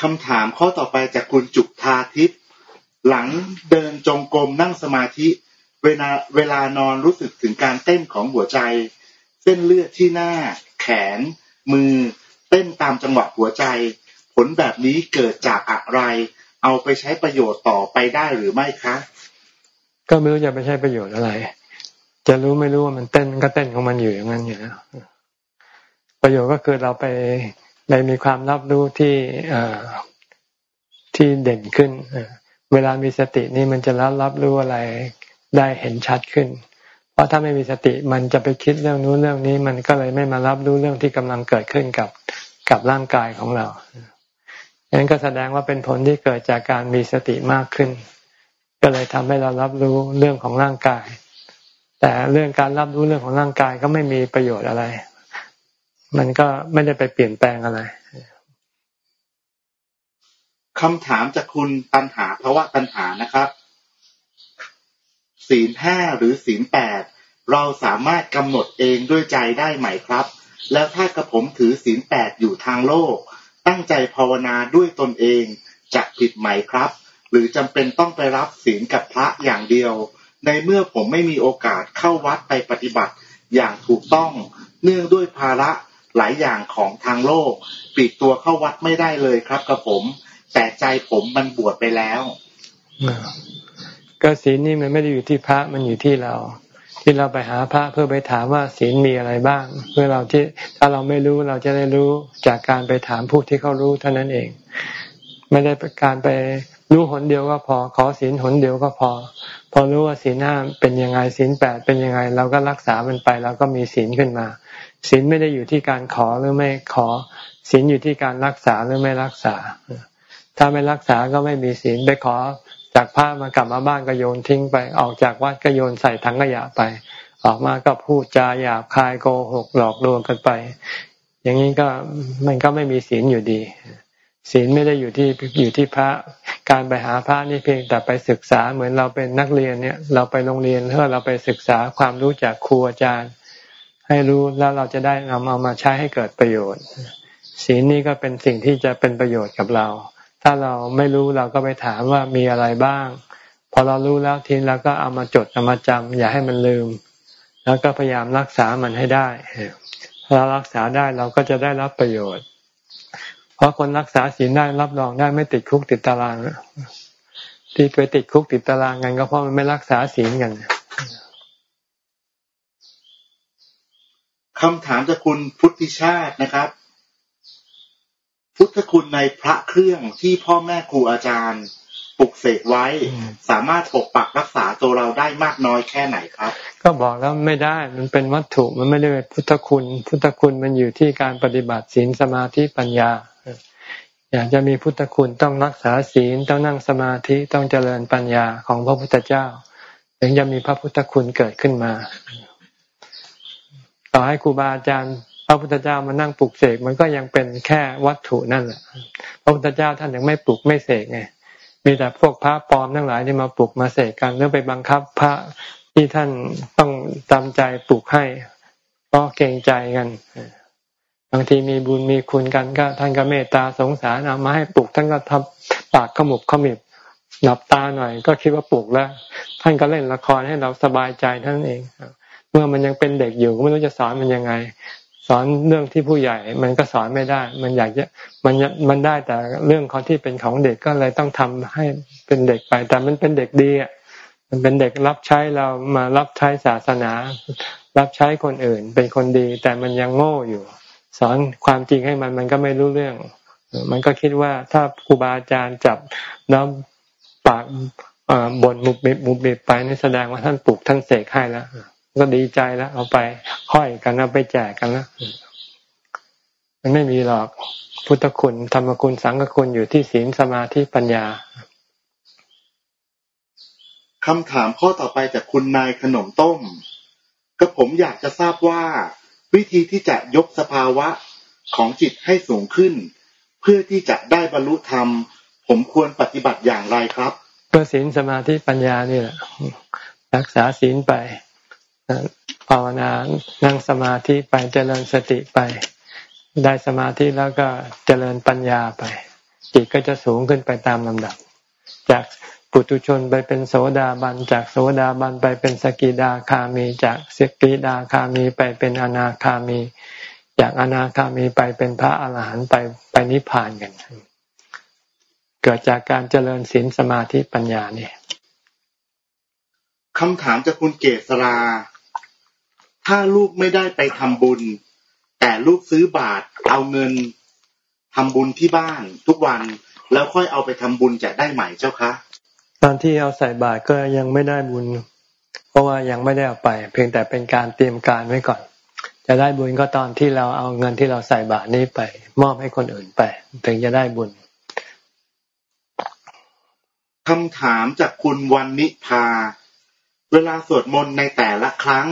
คำถามข้อต่อไปจากคุณจุกทาทิพย์หลังเดินจงกรมนั่งสมาธิ เวลาเวลานอนรู้สึกถึงการเต้นของหัวใจ เส้นเลือดที่หน้า แขน มือ เต้นตามจังหวะหัวใจ ผลแบบนี้เกิดจากอะไร เอาไปใช้ประโยชน์ต่อไปได้หรือไม่คะ ก็ไม่รู้จะไปใช้ประโยชน์อะไร จะรู้ไม่รู้ว่ามันเต้นก็เต้นของมันอยู่อย่างนั้นอยู่แล้วประโยชน์ก็คือเราไปในมีความรับรู้ที่ที่เด่นขึ้นเวลามีสตินี่มันจะรับรับรู้อะไรได้เห็นชัดขึ้น เพราะถ้าไม่มีสติมันจะไปคิดเรื่องนู้นเรื่องนี้ มันก็เลยไม่มารับรู้เรื่องที่กำลังเกิดขึ้นกับกับร่างกายของเรา งนั้นก็แสดงว่าเป็นผลที่เกิดจากการมีสติมากขึ้น ก็เลยทำให้เรารับรู้เรื่องของร่างกาย แต่เรื่องการรับรู้เรื่องของร่างกายก็ไม่มีประโยชน์อะไร มันก็ไม่ได้ไปเปลี่ยนแปลงอะไรคำถามจากคุณตันหาภาวะตันหานะครับ ศีลห้าหรือศีลแปดเราสามารถกำหนดเองด้วยใจได้ไหมครับ แล้วถ้ากระผมถือศีลแปดอยู่ทางโลก ตั้งใจภาวนาด้วยตนเองจะผิดไหมครับ หรือจำเป็นต้องไปรับศีลกับพระอย่างเดียว ในเมื่อผมไม่มีโอกาสเข้าวัดไปปฏิบัติอย่างถูกต้อง เนื่องด้วยภาระหลายอย่างของทางโลกปิดตัวเข้าวัดไม่ได้เลยครับกับผม แต่ใจผมมันบวชไปแล้วก็ศีลนี่มันไม่ได้อยู่ที่พระมันอยู่ที่เรา ที่เราไปหาพระเพื่อไปถามว่าศีลมีอะไรบ้าง เพื่อเราที่ถ้าเราไม่รู้เราจะได้รู้จากการไปถามผู้ที่เขารู้เท่านั้นเอง ไม่ได้การไปรู้หนเดียวก็พอ ขอศีลหนเดียวก็พอ พอรู้ว่าศีลห้าเป็นยังไงศีลแปดเป็นยังไง เราก็รักษามันไปเราก็มีศีลขึ้นมาศีลไม่ได้อยู่ที่การขอหรือไม่ขอศีลอยู่ที่การรักษาหรือไม่รักษา ถ้าไม่รักษาก็ไม่มีศีลไปขอ จากผ้ามากลับมาบ้านก็โยนทิ้งไป ออกจากวัดก็โยนใส่ถังขยะไป ออกมาก็พูดจาหยาบคายโกหกหลอกลวงกันไป อย่างนี้ก็มันก็ไม่มีศีลอยู่ดี ศีลไม่ได้อยู่ที่อยู่ที่พระการไปหาพระนี่เพียงแต่ไปศึกษาเหมือนเราเป็นนักเรียนเนี่ย เราไปโรงเรียนเพื่อเราไปศึกษาความรู้จากครูอาจารย์ ให้รู้แล้วเราจะได้นำเอามาใช้ให้เกิดประโยชน์ ศีลนี้ก็เป็นสิ่งที่จะเป็นประโยชน์กับเรา ถ้าเราไม่รู้เราก็ไปถามว่ามีอะไรบ้าง พอเรารู้แล้วทีเราก็เอามาจดเอามาจำอย่าให้มันลืม แล้วก็พยายามรักษามันให้ได้พอเรารักษาได้เราก็จะได้รับประโยชน์ เพราะคนรักษาศีลได้รับรองได้ไม่ติดคุกติดตาราง ที่เคยติดคุกติดตารางกันก็เพราะมันไม่รักษาศีลกันคำถามจากคุณพุทธิชาตินะครับ พุทธคุณในพระเครื่องที่พ่อแม่ครูอาจารย์ปลุกเสกไว้ สามารถปกปักรักษาตัวเราได้มากน้อยแค่ไหนครับ ก็บอกแล้วไม่ได้มันเป็นวัตถุมันไม่ได้เป็นพุทธคุณ พุทธคุณมันอยู่ที่การปฏิบัติศีลสมาธิปัญญา อยากจะมีพุทธคุณต้องรักษาศีลต้องนั่งสมาธิต้องเจริญปัญญาของพระพุทธเจ้า ถึงจะมีพระพุทธคุณเกิดขึ้นมา ต่อให้ครูบาอาจารย์ พระพุทธเจ้ามานั่งปลุกเสกมันก็ยังเป็นแค่วัตถุนั่นแหละพระพุทธเจ้าท่านยังไม่ปลุกไม่เสกไงมีแต่พวกพระปลอมทั้งหลายที่มาปลุกมาเสกกันเรื่องไปบังคับพระที่ท่านต้องจำใจปลุกให้ก็เกรงใจกันบางทีมีบุญมีคุณกันก็ ท่านก็เมตตาสงสารเอามาให้ปลุกท่านก็ทำปากขมุบขมิบหลับตาหน่อย ก็คิดว่าปลุกแล้ว ท่านก็เล่นละครให้เราสบายใจท่านเอง เมื่อมันยังเป็นเด็กอยู่ก็ไม่รู้จะสอนมันยังไง สอนเรื่องที่ผู้ใหญ่ มันก็สอนไม่ได้ มันอยากจะมันมันได้แต่เรื่องของที่เป็นของเด็กก็เลยต้องทำให้เป็นเด็กไป แต่มันเป็นเด็กดีอะมันเป็นเด็กรับใช้เรามารับใช้ศาสนา รับใช้คนอื่น เป็นคนดี แต่มันยังโง่อยู่ สอนความจริงให้มันมันก็ไม่รู้เรื่อง มันก็คิดว่าถ้าครูบาอาจารย์จับแล้วปากบ่นมุบมิบมุบมิบไปนี่แสดงว่าท่านปลูกท่านเสกให้แล้ว ก็ดีใจแล้ว เอาไปห้อยกันเอาไปแจกกันแล้วมันไม่มีหรอกพุทธคุณธรรมคุณสังฆคุณอยู่ที่ศีลสมาธิปัญญาคำถามข้อต่อไปจากคุณนายขนมต้ม ก็ผมอยากจะทราบว่า วิธีที่จะยกสภาวะของจิตให้สูงขึ้น เพื่อที่จะได้บรรลุธรรม ผมควรปฏิบัติอย่างไรครับเพื่อศีลสมาธิปัญญานี่แหละรักษาศีลไป ภาวนานั่งสมาธิไปเจริญสติไป ได้สมาธิแล้วก็เจริญปัญญาไป จิตก็จะสูงขึ้นไปตามลำดับ จากปุถุชนไปเป็นโสดาบัน จากโสดาบันไปเป็นสกิดาคามี จากสกิดาคามีไปเป็นอนาคามี จากอนาคามีไปเป็นพระอาหารหันต์ไปไปนิพพานกัน เกิดจากการเจริญศีลสมาธิปัญญานี่คำถามจากคุณเกษรา ถ้าลูกไม่ได้ไปทำบุญ แต่ลูกซื้อบาตรเอาเงินทำบุญที่บ้านทุกวันแล้วค่อยเอาไปทำบุญจะได้ไหมเจ้าคะตอนที่เอาใส่บาตรก็ยังไม่ได้บุญ เพราะว่ายังไม่ได้เอาไป เพียงแต่เป็นการเตรียมการไว้ก่อน จะได้บุญก็ตอนที่เราเอาเงินที่เราใส่บาตรนี้ไป มอบให้คนอื่นไป ถึงจะได้บุญคำถามจากคุณวันนิพา เวลาสวดมนต์ในแต่ละครั้ง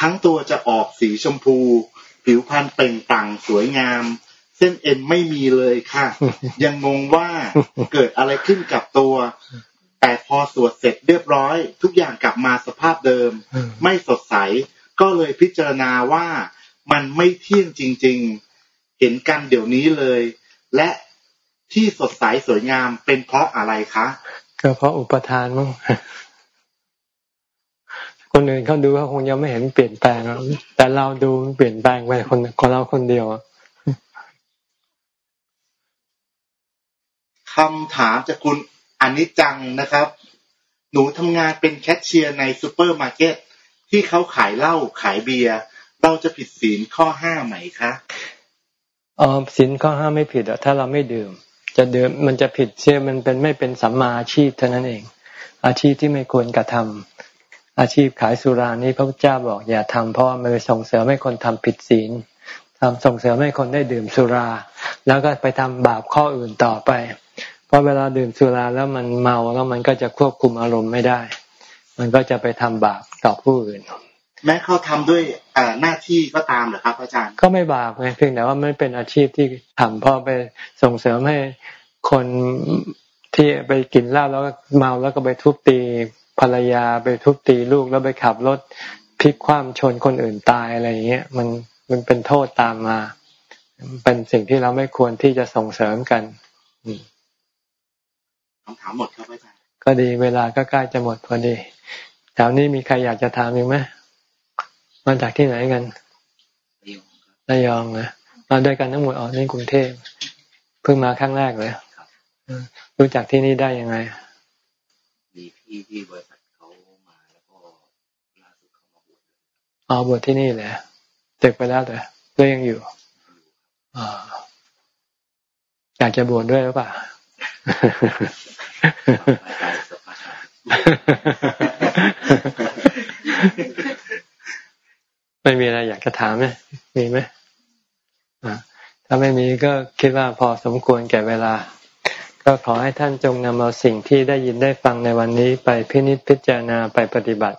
ทั้งตัวจะออกสีชมพู ผิวพรรณเปล่งปลั่งสวยงาม เส้นเอ็นไม่มีเลยค่ะ ยังงงว่าเกิดอะไรขึ้นกับตัว แต่พอสวดเสร็จเรียบร้อย ทุกอย่างกลับมาสภาพเดิม ไม่สดใส ก็เลยพิจารณาว่ามันไม่เที่ยงจริง ๆ เห็นกันเดี๋ยวนี้เลย และที่สดใสสวยงามเป็นเพราะอะไรคะ ก็เพราะอุปทานมั้ง คนอื่นเขาดูเขาคงยังไม่เห็นเปลี่ยนแปลงแต่เราดูเปลี่ยนแปลงไปคนคนเราคนเดียวคำถามจากคุณอันนี้จังนะครับ หนูทำงานเป็นแคชเชียร์ในซูเปอร์มาร์เก็ตที่เขาขายเหล้าขายเบียร์เราจะผิดศีลข้อห้าไหมคะอ๋อศีลข้อห้าไม่ผิดอะถ้าเราไม่ดื่ม จะดื่มมันจะผิดเชื่อมันเป็นไม่เป็นสัมมาอาชีพเท่านั้นเอง อาชีพที่ไม่ควรกระทำ อาชีพขายสุรานี้พระพุทธเจ้าบอกอย่าทำเพราะมันไปส่งเสริมให้คนทำผิดศีลทำส่งเสริมให้คนได้ดื่มสุรา แล้วก็ไปทำบาปข้ออื่นต่อไป เพราะเวลาดื่มสุราแล้วมันเมาแล้วมันก็จะควบคุมอารมณ์ไม่ได้ มันก็จะไปทำบาปต่อผู้อื่น แม้เขาทำด้วยหน้าที่ก็ตามเหรอครับอาจารย์ ก็ไม่บาปไงเพียงแต่ว่าไม่เป็นอาชีพที่ทำเพราะไปส่งเสริมให้คนที่ไปกินเหล้าแล้วเมาแล้วก็ไปทุบตี ภรรยาไปทุบตีลูกแล้วไปขับรถพลิกคว่ำชนคนอื่นตายอะไรอย่างเงี้ยมันมันเป็นโทษตามมา เป็นสิ่งที่เราไม่ควรที่จะส่งเสริมกันอืคำถามหมดครับอาจารย์ก็ดีเวลาก็ใกล้จะหมดพอดีแถวนี้มีใครอยากจะถามอีกไหมมาจากที่ไหนกันระยองนะมาด้วยกันทั้งหมดออกในกรุงเทพเพิ่งมาครั้งแรกเลยรู้จักที่นี่ได้ยังไงมีพี่ที่บริษัทเขามาแล้วก็ล่าสุดเขามาบวช อ๋อบวชที่นี่แหละเด็กไปแล้วแต่ก็ยังอยู่ออยากจะบวชด้วยหรือเปล่าไม่มีอะไรอยากจะถามไหมมีไหมถ้าไม่มีก็คิดว่าพอสมควรแก่เวลา ก็ขอให้ท่านจงนำเอาสิ่งที่ได้ยินได้ฟังในวันนี้ไปพินิจพิจารณาไปปฏิบัติ